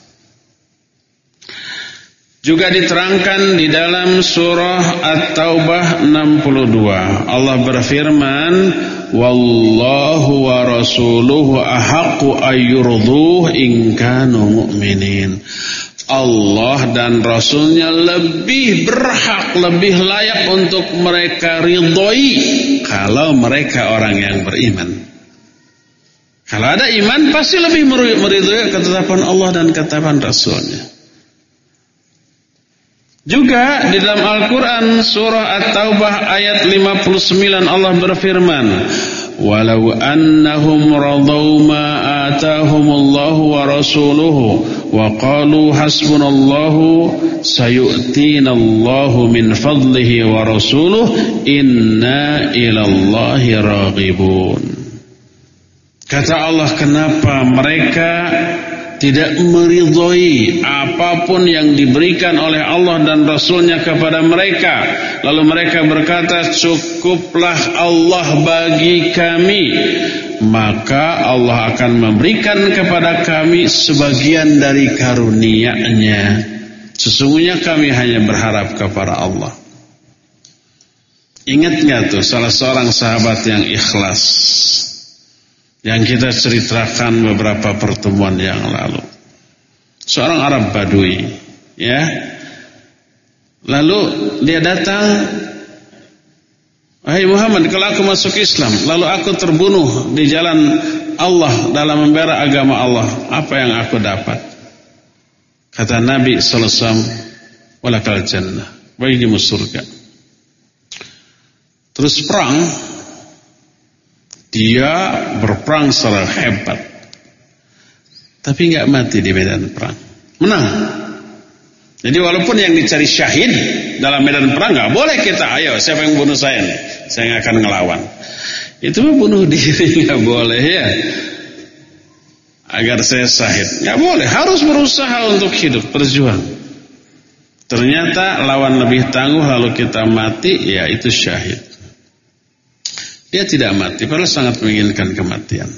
Juga diterangkan di dalam surah At-Taubah 62. Allah berfirman, "Wallahu wa rasuluhu ahaqqu ayyurduh in kanu mu'minin." Allah dan Rasulnya lebih berhak, lebih layak untuk mereka ridhoi kalau mereka orang yang beriman. Kalau ada iman pasti lebih meridhoi ketetapan Allah dan ketetapan Rasulnya. Juga di dalam Al-Quran surah At-Taubah ayat 59 Allah berfirman Walau annahum radau ma atahumullahu wa rasuluhu wa qalu hasbunallahu sayu'tinallahu min fadlihi wa rasuluh inna ilallahi raghibun kata Allah kenapa mereka tidak meridhoi apa pun yang diberikan oleh Allah dan Rasulnya kepada mereka. Lalu mereka berkata, cukuplah Allah bagi kami. Maka Allah akan memberikan kepada kami sebagian dari karunia-Nya. Sesungguhnya kami hanya berharap kepada Allah. Ingat tuh salah seorang sahabat yang ikhlas yang kita ceritakan beberapa pertemuan yang lalu. Seorang Arab Badui, ya. Lalu dia datang, "Wahai Muhammad, kalau aku masuk Islam, lalu aku terbunuh di jalan Allah dalam membela agama Allah, apa yang aku dapat?" Kata Nabi sallallahu alaihi wasallam, "Walakal jannah." Bagimu surga. Terus perang dia berperang secara hebat. Tapi nggak mati di medan perang. Menang. Jadi walaupun yang dicari syahid dalam medan perang nggak boleh kita. Ayo siapa yang bunuh saya nih? Saya nggak akan ngelawan. Itu bunuh diri nggak boleh ya. Agar saya syahid. Nggak boleh. Harus berusaha untuk hidup berjuang. Ternyata lawan lebih tangguh lalu kita mati ya itu syahid dia tidak mati, padahal sangat menginginkan kematian.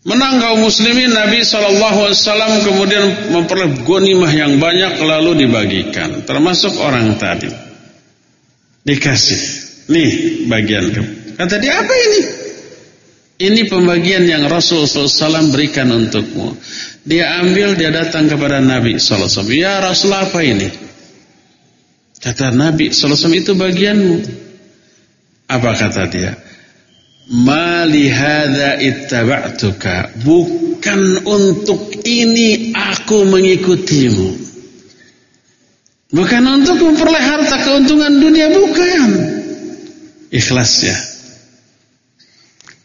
Menang kaum muslimin Nabi SAW kemudian memperoleh gonimah yang banyak lalu dibagikan. Termasuk orang tadi. Dikasih. Nih bagian. Kata dia apa ini? Ini pembagian yang Rasul SAW berikan untukmu. Dia ambil, dia datang kepada Nabi SAW. Ya Rasul apa ini? Kata Nabi SAW itu bagianmu. Apa kata dia? Mali hadza ittaba'tuka. Bukan untuk ini aku mengikutimu. Bukan untuk memperoleh harta keuntungan dunia bukan. Ikhlas ya.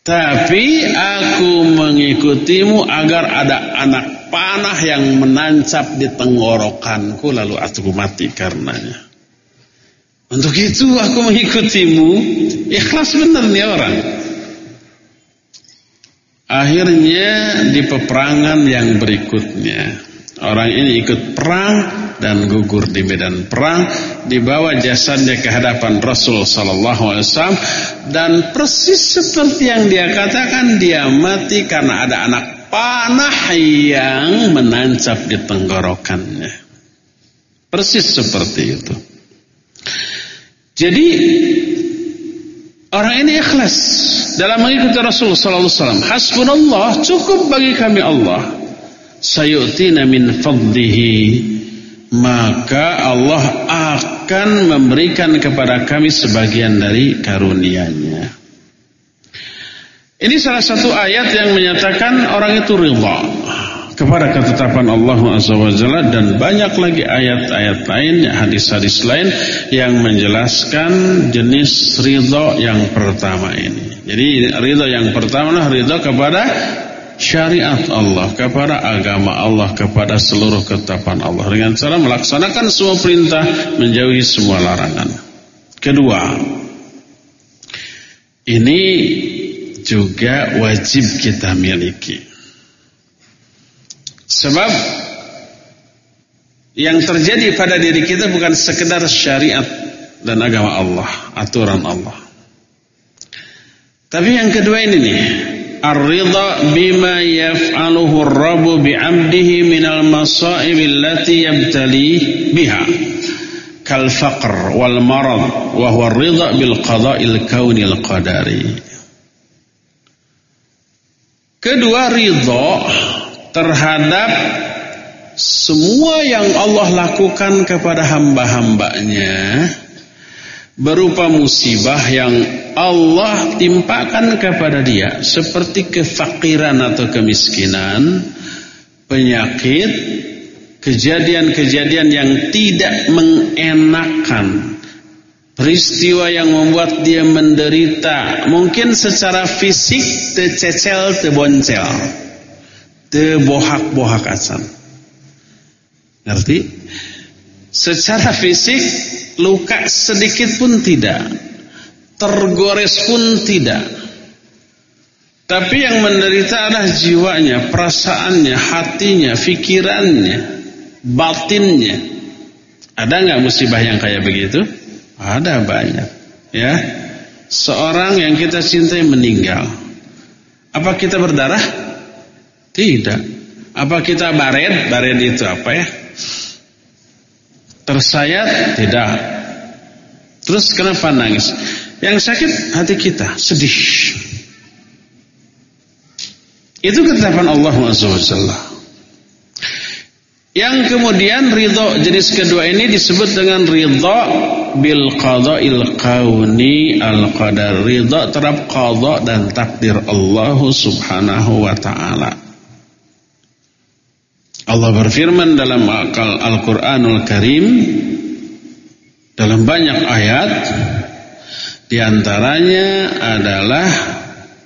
Tapi aku mengikutimu agar ada anak panah yang menancap di tenggorokanku lalu aku mati karenanya. Untuk itu aku mengikutimu. Ikhlas benar nih orang. Akhirnya di peperangan yang berikutnya. Orang ini ikut perang dan gugur di medan perang. Dibawa jasadnya ke hadapan Rasul Wasallam. Dan persis seperti yang dia katakan. Dia mati karena ada anak panah yang menancap di tenggorokannya. Persis seperti itu. Jadi orang ini ikhlas dalam mengikuti Rasul sallallahu alaihi wasallam. Hasbunallah, cukup bagi kami Allah. Sayu'tina min fadlihi. Maka Allah akan memberikan kepada kami sebagian dari karunia-Nya. Ini salah satu ayat yang menyatakan orang itu ridha kepada ketetapan Allah Jalla dan banyak lagi ayat-ayat lain, hadis-hadis lain yang menjelaskan jenis ridho yang pertama ini. Jadi ridho yang pertama adalah ridho kepada syariat Allah, kepada agama Allah, kepada seluruh ketetapan Allah dengan cara melaksanakan semua perintah, menjauhi semua larangan. Kedua, ini juga wajib kita miliki. Sebab yang terjadi pada diri kita bukan sekedar syariat dan agama Allah, aturan Allah. Tapi yang kedua ini nih, ar-ridha bima yaf'aluhu ar-rabbu bi'abdihi minal masa'ib allati yabtali biha kal faqr wal marad wa huwa ar-ridha bil qada'il kaunil qadari. Kedua ridha terhadap semua yang Allah lakukan kepada hamba-hambanya berupa musibah yang Allah timpakan kepada dia seperti kefakiran atau kemiskinan, penyakit, kejadian-kejadian yang tidak mengenakan, peristiwa yang membuat dia menderita, mungkin secara fisik tercecel, terboncel Tebohak-bohak acan. Ngerti? Secara fisik luka sedikit pun tidak. Tergores pun tidak. Tapi yang menderita adalah jiwanya, perasaannya, hatinya, fikirannya, batinnya. Ada nggak musibah yang kayak begitu? Ada banyak. Ya, seorang yang kita cintai meninggal. Apa kita berdarah? Tidak. Apa kita baret? Baret itu apa ya? Tersayat? Tidak. Terus kenapa nangis? Yang sakit hati kita, sedih. Itu ketetapan Allah SWT. Yang kemudian ridho jenis kedua ini disebut dengan ridho bil qada'il kauni al qadar. Ridho terhadap qada dan takdir Allah Subhanahu wa taala. Allah berfirman dalam Al-Qur'anul Karim dalam banyak ayat di antaranya adalah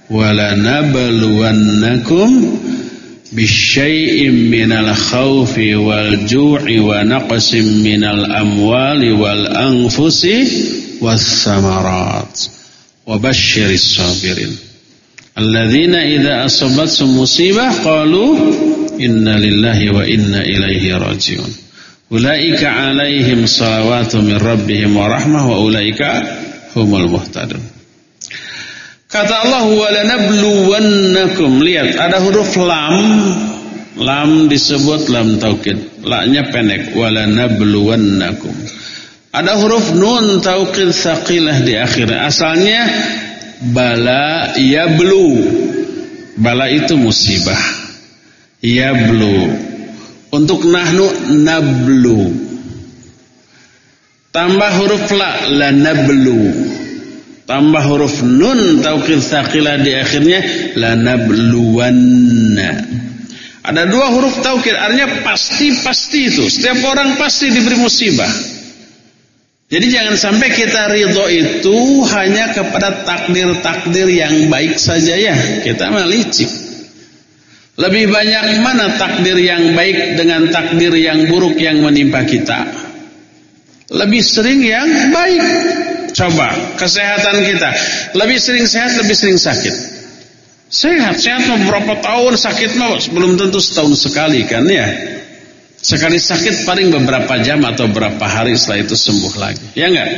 walanabluwannakum bisyai'im minal khawfi wal ju'i wa naqsim minal amwali wal anfusi was samarat. Wa basyiris sabirin. Alladzina idza asabatsum musibah qalu inna lillahi wa inna ilaihi rajiun ulaika alaihim salawatu min rabbihim wa rahmah wa ulaika humul muhtadun Kata Allah walanabluwannakum. Lihat ada huruf lam. Lam disebut lam taukid. Laknya pendek. Walanabluwannakum. Ada huruf nun taukid saqilah di akhirnya. Asalnya bala yablu. Bala itu musibah. Yablu. Untuk nahnu nablu. Tambah huruf la lanablu. Tambah huruf nun taukid saqilah di akhirnya lanabluwanna. Ada dua huruf taukid artinya pasti-pasti itu. Setiap orang pasti diberi musibah. Jadi jangan sampai kita ridho itu hanya kepada takdir-takdir yang baik saja ya. Kita melicik. Lebih banyak mana takdir yang baik dengan takdir yang buruk yang menimpa kita? Lebih sering yang baik. Coba kesehatan kita lebih sering sehat, lebih sering sakit. Sehat, sehat beberapa tahun, sakit mau belum tentu setahun sekali kan ya. Sekali sakit paling beberapa jam atau beberapa hari setelah itu sembuh lagi. Ya enggak?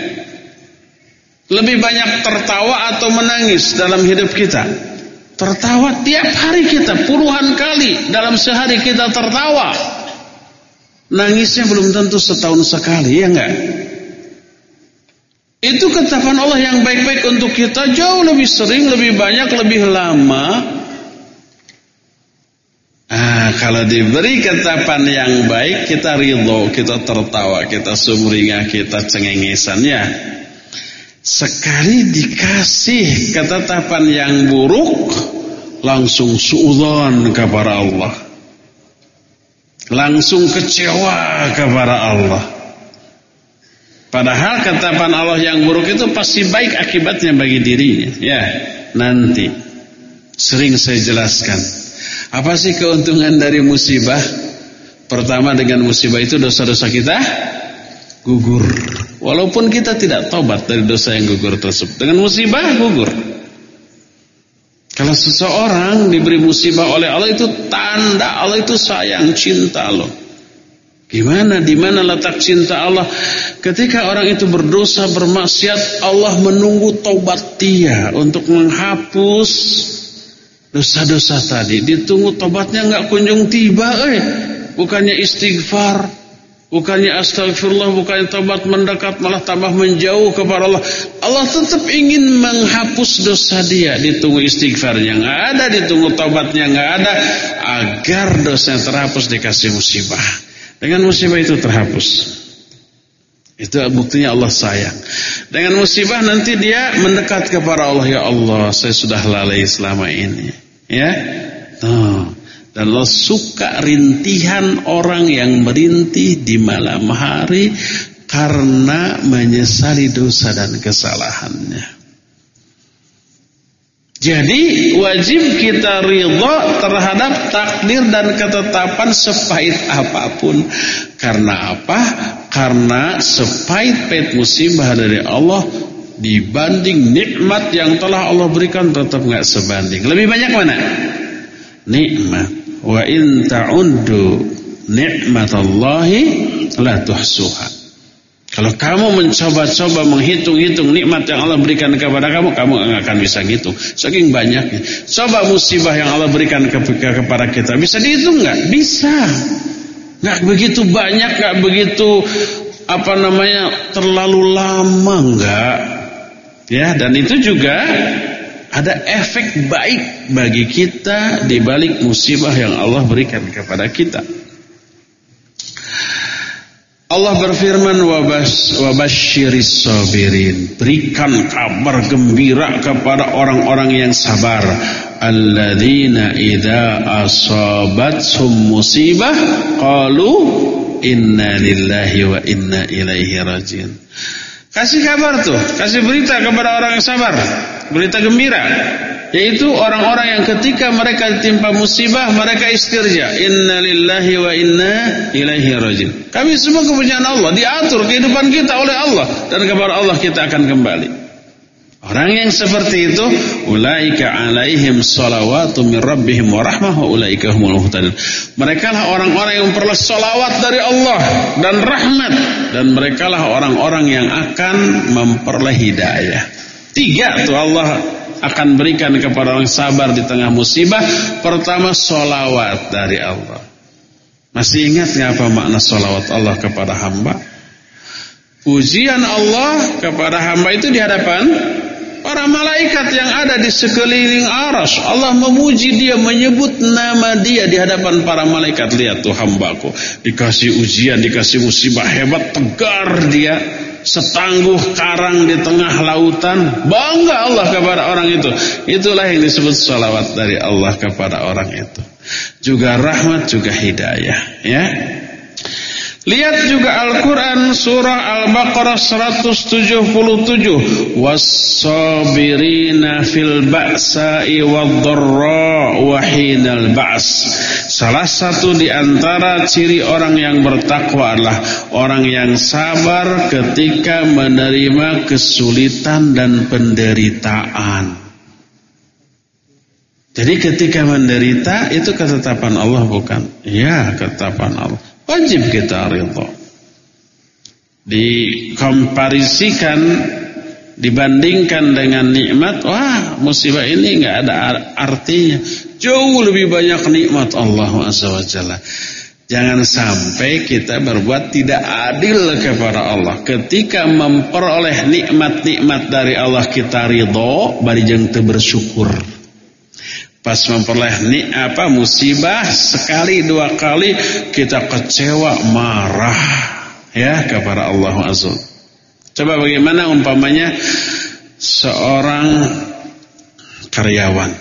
Lebih banyak tertawa atau menangis dalam hidup kita. Tertawa tiap hari kita puluhan kali dalam sehari kita tertawa. Nangisnya belum tentu setahun sekali, ya enggak? Itu ketetapan Allah yang baik-baik untuk kita jauh lebih sering, lebih banyak, lebih lama. Ah, kalau diberi ketetapan yang baik, kita ridho, kita tertawa, kita sumringah, kita cengengesan ya. Sekali dikasih ketetapan yang buruk, langsung suudzon kepada Allah. Langsung kecewa kepada Allah. Padahal ketetapan Allah yang buruk itu pasti baik akibatnya bagi dirinya. Ya, nanti sering saya jelaskan. Apa sih keuntungan dari musibah? Pertama dengan musibah itu dosa-dosa kita gugur. Walaupun kita tidak tobat dari dosa yang gugur tersebut. Dengan musibah gugur. Kalau seseorang diberi musibah oleh Allah itu tanda Allah itu sayang cinta loh. Gimana, di mana letak cinta Allah? Ketika orang itu berdosa, bermaksiat, Allah menunggu taubat dia untuk menghapus dosa-dosa tadi. Ditunggu taubatnya nggak kunjung tiba, eh. Bukannya istighfar, bukannya astagfirullah, bukannya taubat mendekat, malah tambah menjauh kepada Allah. Allah tetap ingin menghapus dosa dia. Ditunggu istighfarnya nggak ada, ditunggu taubatnya nggak ada, agar dosa terhapus dikasih musibah. Dengan musibah itu terhapus. Itu buktinya Allah sayang. Dengan musibah nanti dia mendekat kepada Allah. Ya Allah, saya sudah lalai selama ini. Ya. Oh. Dan Allah suka rintihan orang yang merintih di malam hari karena menyesali dosa dan kesalahannya. Jadi wajib kita ridho terhadap takdir dan ketetapan sepahit apa pun. Karena apa? Karena sepahit-pahit musibah dari Allah dibanding nikmat yang telah Allah berikan tetap nggak sebanding. Lebih banyak mana? Nikmat. Wa in ta'uddu nikmatallahi la tuhsuha. Kalau kamu mencoba-coba menghitung-hitung nikmat yang Allah berikan kepada kamu, kamu enggak akan bisa ngitung. Saking banyaknya. Coba musibah yang Allah berikan kepada kita, bisa dihitung enggak? Bisa. Enggak begitu banyak, enggak begitu apa namanya terlalu lama enggak. Ya, dan itu juga ada efek baik bagi kita di balik musibah yang Allah berikan kepada kita. Allah berfirman wabas sabirin. Berikan kabar gembira kepada orang-orang yang sabar. Alladzina idza asabathum musibah qalu inna lillahi wa inna ilaihi rajiun. Kasih kabar tuh kasih berita kepada orang yang sabar berita gembira yaitu orang-orang yang ketika mereka ditimpa musibah mereka istirja. Inna lillahi wa inna ilaihi rajiun. Kami semua kepunyaan Allah diatur kehidupan kita oleh Allah dan kepada Allah kita akan kembali. Orang yang seperti itu ulaika alaihim salawatu min rabbihim wa rahmah ulaika humul muhtadin. Mereka lah orang-orang yang memperoleh salawat dari Allah dan rahmat dan mereka lah orang-orang yang akan memperoleh hidayah tiga tuh Allah akan berikan kepada orang sabar di tengah musibah. Pertama solawat dari Allah. Masih ingat nggak apa makna solawat Allah kepada hamba? Ujian Allah kepada hamba itu di hadapan para malaikat yang ada di sekeliling aras. Allah memuji dia, menyebut nama dia di hadapan para malaikat. Lihat tuh hambaku, dikasih ujian, dikasih musibah hebat, tegar dia setangguh karang di tengah lautan. Bangga Allah kepada orang itu. Itulah yang disebut salawat dari Allah kepada orang itu. Juga rahmat juga hidayah ya Lihat juga Al-Quran surah Al-Baqarah 177 Was-sabirina fil ba'sa'i wad-dharra wa hinal ba's Salah satu di antara ciri orang yang bertakwa adalah Orang yang sabar ketika menerima kesulitan dan penderitaan. Jadi ketika menderita itu ketetapan Allah bukan? Ya ketetapan Allah Wajib kita ridho. Dikomparisikan dibandingkan dengan nikmat, wah musibah ini nggak ada artinya. Jauh lebih banyak nikmat Allah Azza. Jangan sampai kita berbuat tidak adil kepada Allah. Ketika memperoleh nikmat-nikmat dari Allah kita ridho, bari jeng bersyukur. Pas memperoleh ni apa musibah sekali dua kali kita kecewa marah ya kepada Allah Azza. Coba bagaimana umpamanya seorang karyawan.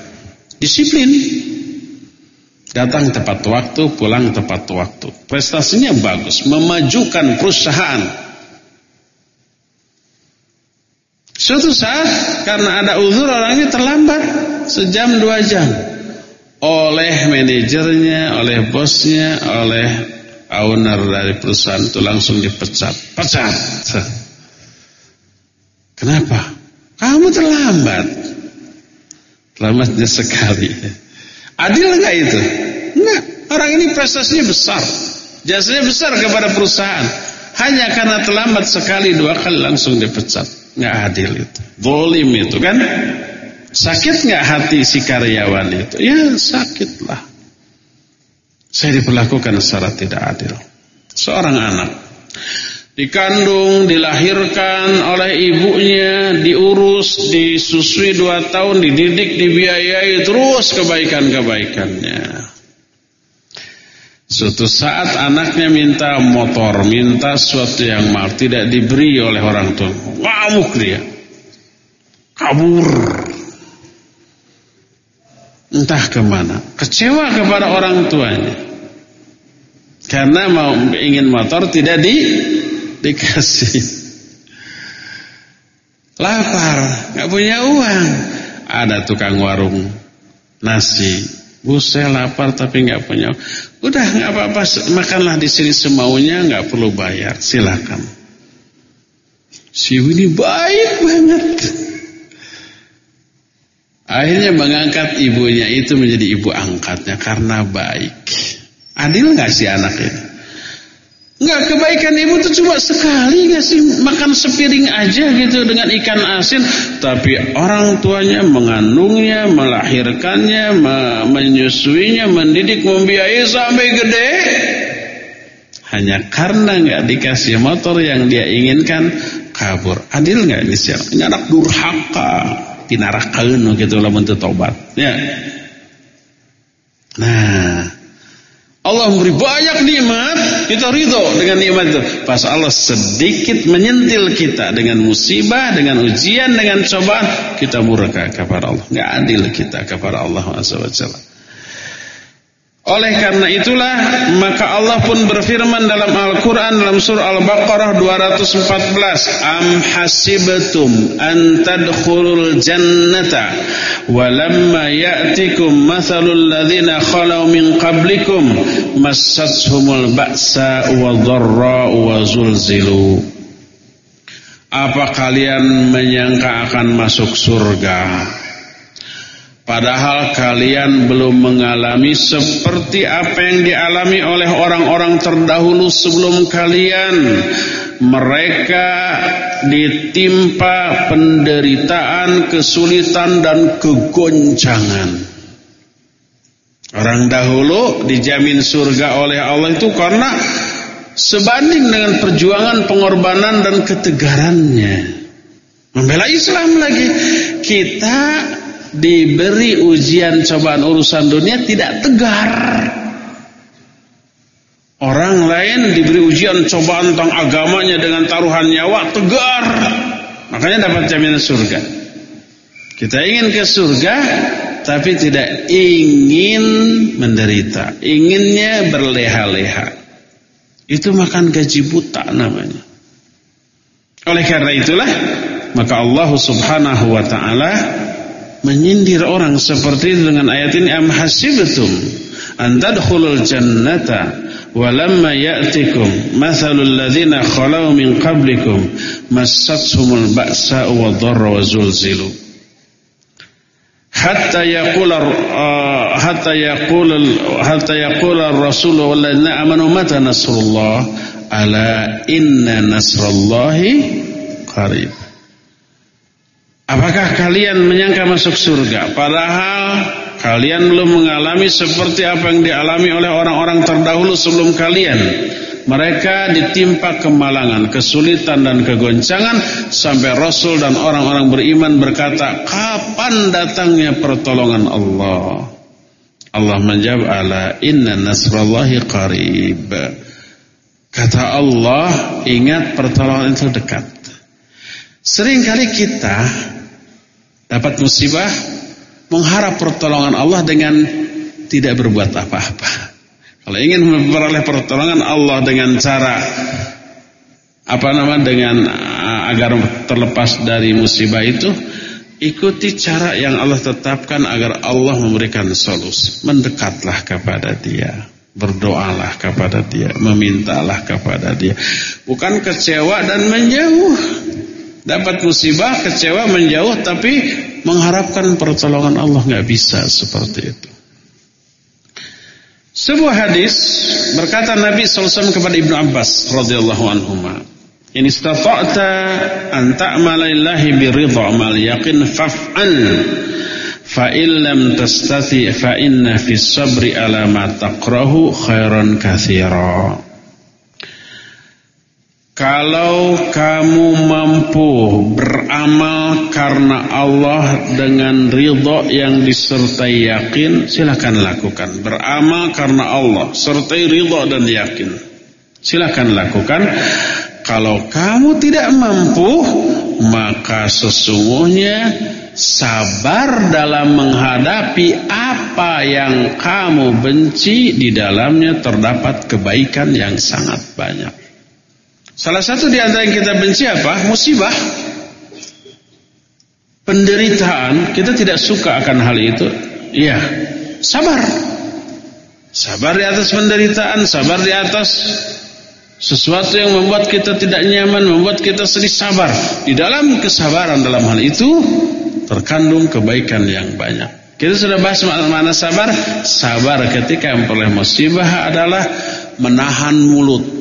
Disiplin. Datang tepat waktu pulang tepat waktu. Prestasinya bagus. Memajukan perusahaan suatu saat karena ada uzur orang ini terlambat sejam dua jam oleh manajernya, oleh bosnya, oleh owner dari perusahaan itu langsung dipecat. Pecat. Kenapa? Kamu terlambat. Terlambatnya sekali. Adil enggak itu? Enggak. Orang ini prestasinya besar. Jasanya besar kepada perusahaan. Hanya karena terlambat sekali dua kali langsung dipecat. Enggak adil itu. Volim itu kan? Sakit nggak hati si karyawan itu? Ya sakitlah. Saya diperlakukan secara tidak adil. Seorang anak dikandung, dilahirkan oleh ibunya, diurus, disusui dua tahun, dididik, dibiayai terus kebaikan-kebaikannya. Suatu saat anaknya minta motor, minta sesuatu yang mahal, tidak diberi oleh orang tua. Ngamuk dia. Kabur entah ke mana kecewa kepada orang tuanya karena mau ingin motor tidak di dikasih lapar nggak punya uang ada tukang warung nasi. Saya lapar tapi nggak punya. Udah nggak apa-apa makanlah di sini semaunya nggak perlu bayar. Silakan. Si ini baik banget. Akhirnya mengangkat ibunya itu menjadi ibu angkatnya karena baik. Adil nggak sih anak ini? Enggak kebaikan ibu itu cuma sekali nggak sih makan sepiring aja gitu dengan ikan asin, tapi orang tuanya mengandungnya, melahirkannya, menyusuinya, mendidik, membiayai sampai gede. Hanya karena nggak dikasih motor yang dia inginkan kabur. Adil nggak ini sih? Ini anak durhaka, tinarakan gitu lah bentuk tobat. Ya. Nah, Allah memberi banyak nikmat, kita ridho dengan nikmat itu. Pas Allah sedikit menyentil kita dengan musibah, dengan ujian, dengan cobaan, kita murka kepada Allah. Enggak adil kita kepada Allah Subhanahu oleh karena itulah maka Allah pun berfirman dalam Al-Qur'an dalam surah Al-Baqarah 214, "Am hasibtum an tadkhulul jannata walamma ya'tikum mathalul ladzina khalau min qablikum massathumul ba'sa wa dharra wa zulzilu." Apa kalian menyangka akan masuk surga? Padahal kalian belum mengalami seperti apa yang dialami oleh orang-orang terdahulu sebelum kalian. Mereka ditimpa penderitaan, kesulitan dan kegoncangan. Orang dahulu dijamin surga oleh Allah itu karena sebanding dengan perjuangan, pengorbanan dan ketegarannya. Membela Islam lagi. Kita diberi ujian cobaan urusan dunia tidak tegar. Orang lain diberi ujian cobaan tentang agamanya dengan taruhan nyawa tegar. Makanya dapat jaminan surga. Kita ingin ke surga tapi tidak ingin menderita, inginnya berleha-leha. Itu makan gaji buta namanya. Oleh karena itulah maka Allah Subhanahu wa taala menyindir orang seperti itu dengan ayat ini am hasibtum an tadkhulul jannata walamma ya'tikum mathalul ladzina khalau min qablikum massathumul ba'sa wa dharra wa zulzilu. Hatta yaqula uh, hatta yaqula hatta yaqula ar-rasul wal amanu mata nasrullah ala inna nasrallahi qarib Apakah kalian menyangka masuk surga? Padahal kalian belum mengalami seperti apa yang dialami oleh orang-orang terdahulu sebelum kalian. Mereka ditimpa kemalangan, kesulitan dan kegoncangan Sampai Rasul dan orang-orang beriman berkata Kapan datangnya pertolongan Allah? Allah menjawab ala inna nasrallahi qarib. Kata Allah ingat pertolongan itu dekat. Seringkali kita dapat musibah mengharap pertolongan Allah dengan tidak berbuat apa-apa. Kalau ingin memperoleh pertolongan Allah dengan cara apa nama dengan uh, agar terlepas dari musibah itu ikuti cara yang Allah tetapkan agar Allah memberikan solusi. Mendekatlah kepada Dia, berdoalah kepada Dia, memintalah kepada Dia. Bukan kecewa dan menjauh dapat musibah, kecewa, menjauh tapi mengharapkan pertolongan Allah nggak bisa seperti itu. Sebuah hadis berkata Nabi SAW kepada Ibnu Abbas radhiyallahu anhu, "In istata'ta an ta'mala lillahi biridha mal yaqin faf'al." Fa in lam tastati fa inna fi sabri ala ma taqrahu khairan katsira. Kalau kamu mampu beramal karena Allah dengan ridho yang disertai yakin, silakan lakukan. Beramal karena Allah sertai ridho dan yakin. Silakan lakukan. Kalau kamu tidak mampu, maka sesungguhnya sabar dalam menghadapi apa yang kamu benci di dalamnya terdapat kebaikan yang sangat banyak. Salah satu di antara yang kita benci apa? Musibah. penderitaan, kita tidak suka akan hal itu. Iya, sabar. Sabar di atas penderitaan, sabar di atas sesuatu yang membuat kita tidak nyaman, membuat kita sedih sabar. Di dalam kesabaran dalam hal itu terkandung kebaikan yang banyak. Kita sudah bahas mana sabar. Sabar ketika memperoleh musibah adalah menahan mulut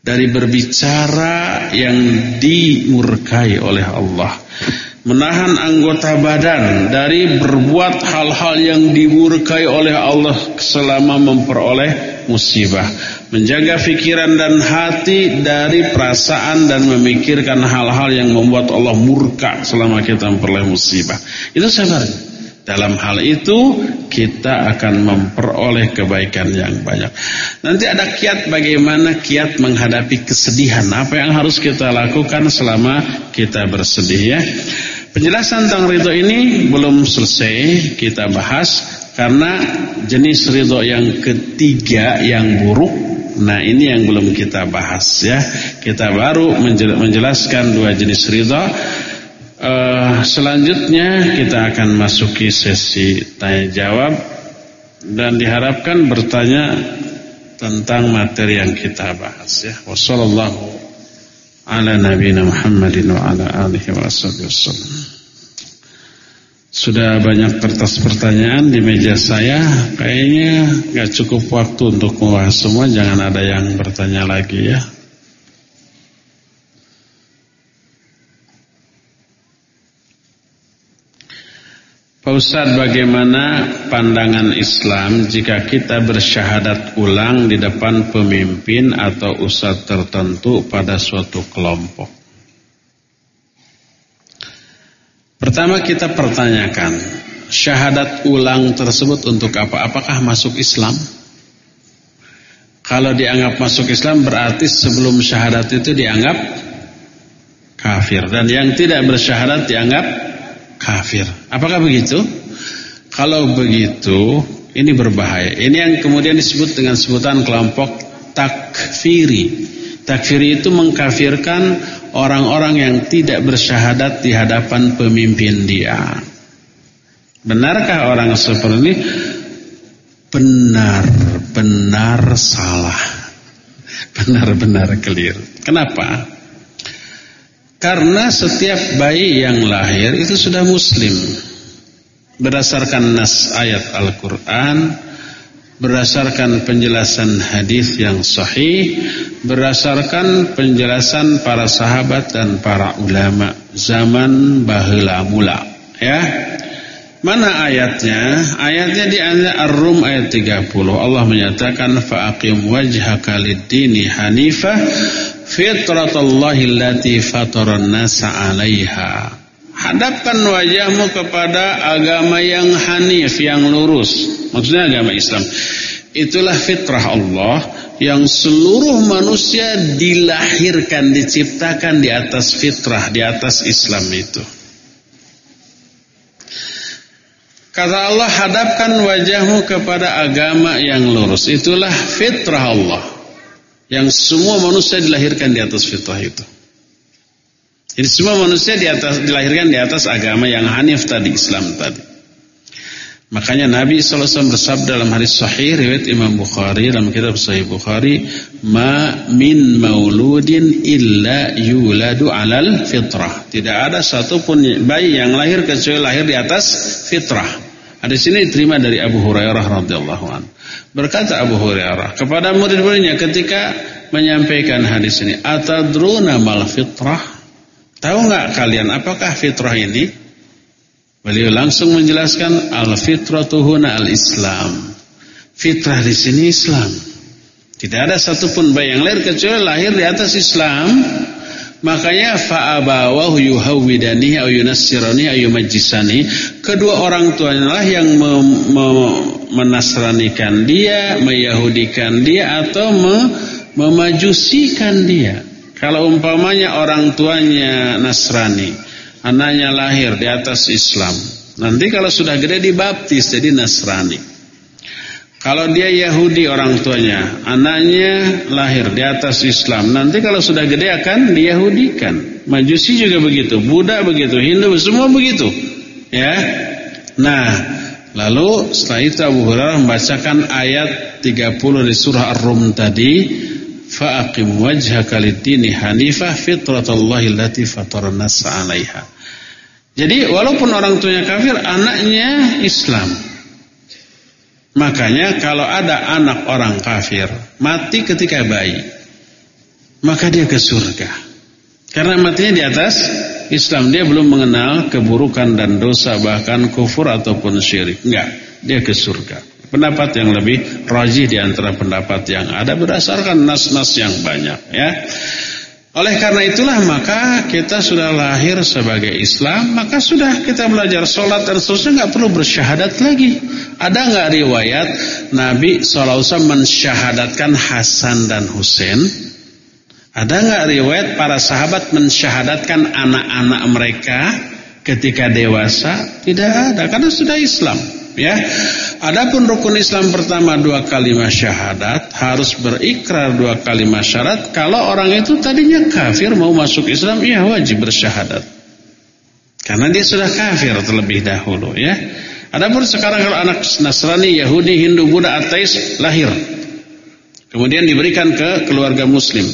dari berbicara yang dimurkai oleh Allah. Menahan anggota badan dari berbuat hal-hal yang dimurkai oleh Allah selama memperoleh musibah. Menjaga pikiran dan hati dari perasaan dan memikirkan hal-hal yang membuat Allah murka selama kita memperoleh musibah. Itu sabar dalam hal itu kita akan memperoleh kebaikan yang banyak. Nanti ada kiat bagaimana kiat menghadapi kesedihan. Apa yang harus kita lakukan selama kita bersedih ya. Penjelasan tentang ridho ini belum selesai kita bahas karena jenis ridho yang ketiga yang buruk Nah ini yang belum kita bahas ya Kita baru menjelaskan dua jenis ridho Uh, selanjutnya kita akan masuki sesi tanya jawab dan diharapkan bertanya tentang materi yang kita bahas ya. Wassallallahu ala nabiyina Muhammadin wa ala alihi wasallam. Sudah banyak kertas pertanyaan di meja saya, kayaknya nggak cukup waktu untuk membahas semua. Jangan ada yang bertanya lagi ya. Pak Ustadz bagaimana pandangan Islam jika kita bersyahadat ulang di depan pemimpin atau ustadz tertentu pada suatu kelompok? Pertama kita pertanyakan, syahadat ulang tersebut untuk apa? Apakah masuk Islam? Kalau dianggap masuk Islam berarti sebelum syahadat itu dianggap kafir. Dan yang tidak bersyahadat dianggap kafir. Apakah begitu? Kalau begitu, ini berbahaya. Ini yang kemudian disebut dengan sebutan kelompok takfiri. Takfiri itu mengkafirkan orang-orang yang tidak bersyahadat di hadapan pemimpin dia. Benarkah orang seperti ini? Benar-benar salah. Benar-benar keliru. Kenapa? Karena setiap bayi yang lahir itu sudah muslim. Berdasarkan nas ayat Al-Quran, berdasarkan penjelasan hadis yang sahih, berdasarkan penjelasan para sahabat dan para ulama zaman bahula mula. Ya, Mana ayatnya? Ayatnya di Ar-Rum ayat 30. Allah menyatakan fa'aqim wajhaka lid-dini hanifah fitratallahi allati fataran nasa 'alaiha. Hadapkan wajahmu kepada agama yang hanif, yang lurus. Maksudnya agama Islam. Itulah fitrah Allah yang seluruh manusia dilahirkan, diciptakan di atas fitrah, di atas Islam itu. Kata Allah hadapkan wajahmu kepada agama yang lurus. Itulah fitrah Allah. Yang semua manusia dilahirkan di atas fitrah itu. Jadi semua manusia di atas, dilahirkan di atas agama yang hanif tadi, Islam tadi. Makanya Nabi SAW bersabda dalam hadis sahih riwayat Imam Bukhari dalam kitab Sahih Bukhari, "Ma min mauludin illa yuladu 'alal fitrah." Tidak ada satupun bayi yang lahir kecuali lahir di atas fitrah. Hadis ini diterima dari Abu Hurairah radhiyallahu an. Berkata Abu Hurairah kepada murid-muridnya ketika menyampaikan hadis ini, "Atadruna mal fitrah?" Tahu enggak kalian apakah fitrah ini? Beliau langsung menjelaskan al-fitratu huna al-Islam. Fitrah di sini Islam. Tidak ada satupun bayi yang lahir kecuali lahir di atas Islam Makanya fa'abawahu yuhawwidani aw yunassirani aw yumajjisani. Kedua orang tuanya lah yang me, me, menasranikan dia, meyahudikan dia atau me, memajusikan dia. Kalau umpamanya orang tuanya Nasrani, anaknya lahir di atas Islam. Nanti kalau sudah gede dibaptis jadi Nasrani. Kalau dia Yahudi orang tuanya, anaknya lahir di atas Islam. Nanti kalau sudah gede akan diyahudikan. Majusi juga begitu, Buddha begitu, Hindu semua begitu. Ya. Nah, lalu setelah itu Abu Hurairah membacakan ayat 30 di surah Ar-Rum tadi, fa'aqim wajhaka lid-dini hanifah fitratallahi allati fataran nas 'alaiha. Jadi walaupun orang tuanya kafir, anaknya Islam. Makanya kalau ada anak orang kafir mati ketika bayi, maka dia ke surga. Karena matinya di atas Islam, dia belum mengenal keburukan dan dosa bahkan kufur ataupun syirik. Enggak, dia ke surga. Pendapat yang lebih rajih di antara pendapat yang ada berdasarkan nas-nas yang banyak ya. Oleh karena itulah maka kita sudah lahir sebagai Islam, maka sudah kita belajar sholat dan seterusnya nggak perlu bersyahadat lagi. Ada nggak riwayat Nabi SAW mensyahadatkan Hasan dan Husain? Ada nggak riwayat para sahabat mensyahadatkan anak-anak mereka ketika dewasa? Tidak ada, karena sudah Islam. Ya, adapun rukun Islam pertama dua kalimat syahadat harus berikrar dua kalimat syarat. Kalau orang itu tadinya kafir mau masuk Islam, ia wajib bersyahadat. Karena dia sudah kafir terlebih dahulu, ya. Adapun sekarang kalau anak Nasrani, Yahudi, Hindu, Buddha, ateis lahir, kemudian diberikan ke keluarga Muslim,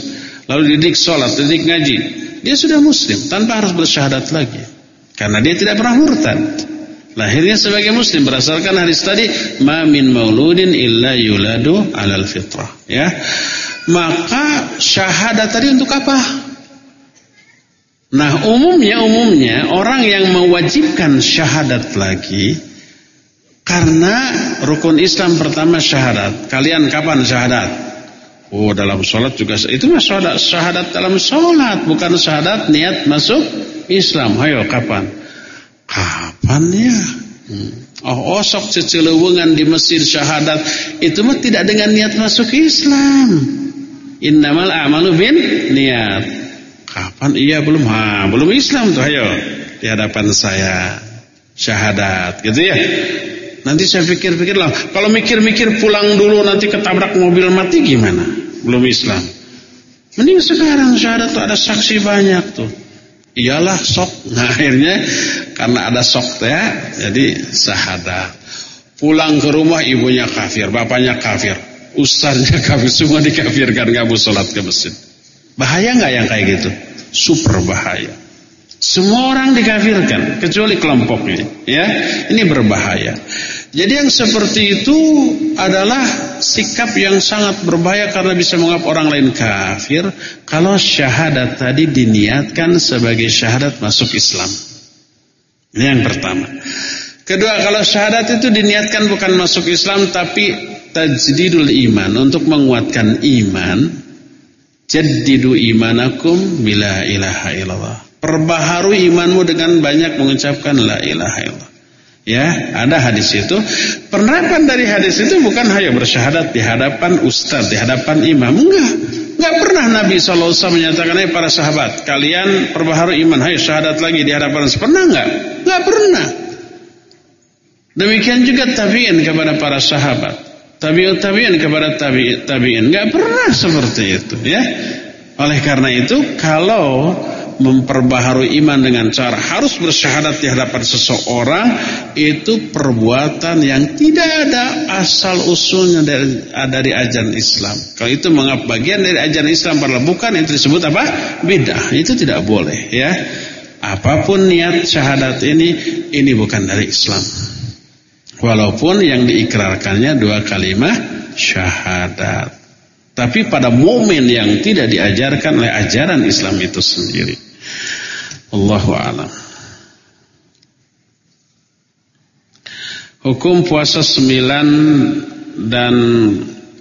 lalu didik sholat, didik ngaji, dia sudah Muslim tanpa harus bersyahadat lagi, karena dia tidak pernah murtad. Lahirnya sebagai muslim berdasarkan hadis tadi, "Ma min mauludin illa yuladu 'alal fitrah." Ya. Maka syahadat tadi untuk apa? Nah, umumnya umumnya orang yang mewajibkan syahadat lagi karena rukun Islam pertama syahadat. Kalian kapan syahadat? Oh, dalam sholat juga itu mah syahadat, syahadat dalam sholat, bukan syahadat niat masuk Islam. Ayo kapan? Kapan ya? Hmm. Oh, osok cecelewungan di Mesir syahadat itu mah tidak dengan niat masuk Islam. Innamal a'malu bin niat. Kapan? Iya belum. Ha, belum Islam tuh ayo di hadapan saya syahadat gitu ya. Nanti saya pikir-pikir lah, kalau mikir-mikir pulang dulu nanti ketabrak mobil mati gimana? Belum Islam. Mending sekarang syahadat tuh ada saksi banyak tuh iyalah sok. Nah akhirnya karena ada sok ya jadi syahadat pulang ke rumah ibunya kafir bapaknya kafir ustaznya kafir semua dikafirkan gak mau sholat ke masjid. Bahaya nggak yang kayak gitu? Super bahaya. Semua orang dikafirkan kecuali kelompoknya ya. Ini berbahaya. Jadi yang seperti itu adalah sikap yang sangat berbahaya karena bisa menganggap orang lain kafir kalau syahadat tadi diniatkan sebagai syahadat masuk Islam. Ini yang pertama. Kedua, kalau syahadat itu diniatkan bukan masuk Islam tapi tajdidul iman untuk menguatkan iman. Jaddidu imanakum bila ilaha illallah. Perbaharui imanmu dengan banyak mengucapkan la ilaha illallah. Ya, ada hadis itu. Penerapan dari hadis itu bukan hanya bersyahadat di hadapan ustaz, di hadapan imam. Enggak. Enggak pernah Nabi SAW menyatakan, Hai para sahabat, kalian perbaharui iman, hai syahadat lagi di hadapan Pernah enggak? Enggak pernah. Demikian juga tabi'in kepada para sahabat. Tabi'ut tabi'in kepada tabi'in. Tabi enggak pernah seperti itu. ya. Oleh karena itu, kalau memperbaharui iman dengan cara harus bersyahadat di hadapan seseorang itu perbuatan yang tidak ada asal usulnya dari, dari ajaran Islam. Kalau itu menganggap bagian dari ajaran Islam padahal bukan itu disebut apa? Bidah. Itu tidak boleh ya. Apa pun niat syahadat ini ini bukan dari Islam. Walaupun yang diikrarkannya dua kalimat syahadat. Tapi pada momen yang tidak diajarkan oleh ajaran Islam itu sendiri. Allahu a'lam. Hukum puasa 9 dan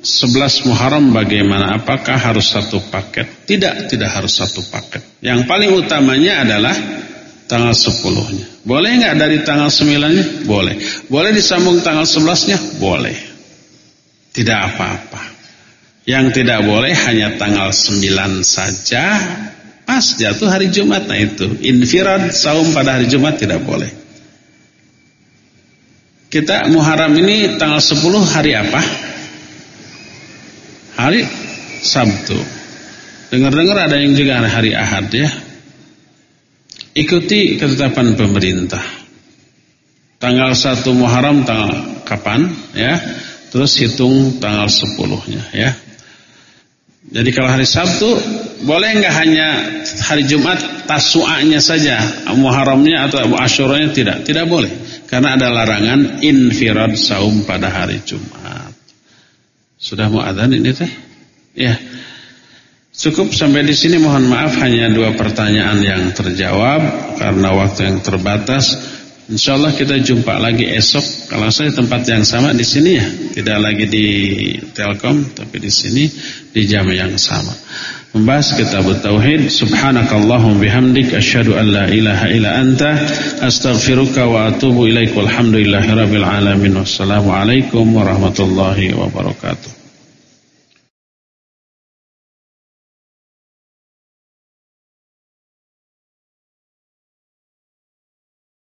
11 Muharram bagaimana? Apakah harus satu paket? Tidak, tidak harus satu paket. Yang paling utamanya adalah tanggal 10-nya. Boleh nggak dari tanggal 9-nya? Boleh. Boleh disambung tanggal 11-nya? Boleh. Tidak apa-apa. Yang tidak boleh hanya tanggal 9 saja Pas jatuh hari Jumat nah itu infirad saum pada hari Jumat tidak boleh. Kita Muharram ini tanggal 10 hari apa? Hari Sabtu. Dengar-dengar ada yang juga hari Ahad ya. Ikuti ketetapan pemerintah. Tanggal 1 Muharram tanggal kapan ya? Terus hitung tanggal 10-nya ya. Jadi kalau hari Sabtu boleh nggak hanya hari Jumat tasuanya saja, Muharramnya atau Asyuranya tidak, tidak boleh. Karena ada larangan infirad saum pada hari Jumat. Sudah mau adzan ini teh? Ya. Cukup sampai di sini mohon maaf hanya dua pertanyaan yang terjawab karena waktu yang terbatas. Insya Allah kita jumpa lagi esok. Kalau saya tempat yang sama di sini ya, tidak lagi di Telkom, tapi di sini di jam yang sama. Membahas kitab tauhid. Subhanakallahum bihamdik asyhadu an la ilaha illa anta astaghfiruka wa atubu ilaik. Walhamdulillahirabbil alamin. Wassalamualaikum warahmatullahi wabarakatuh.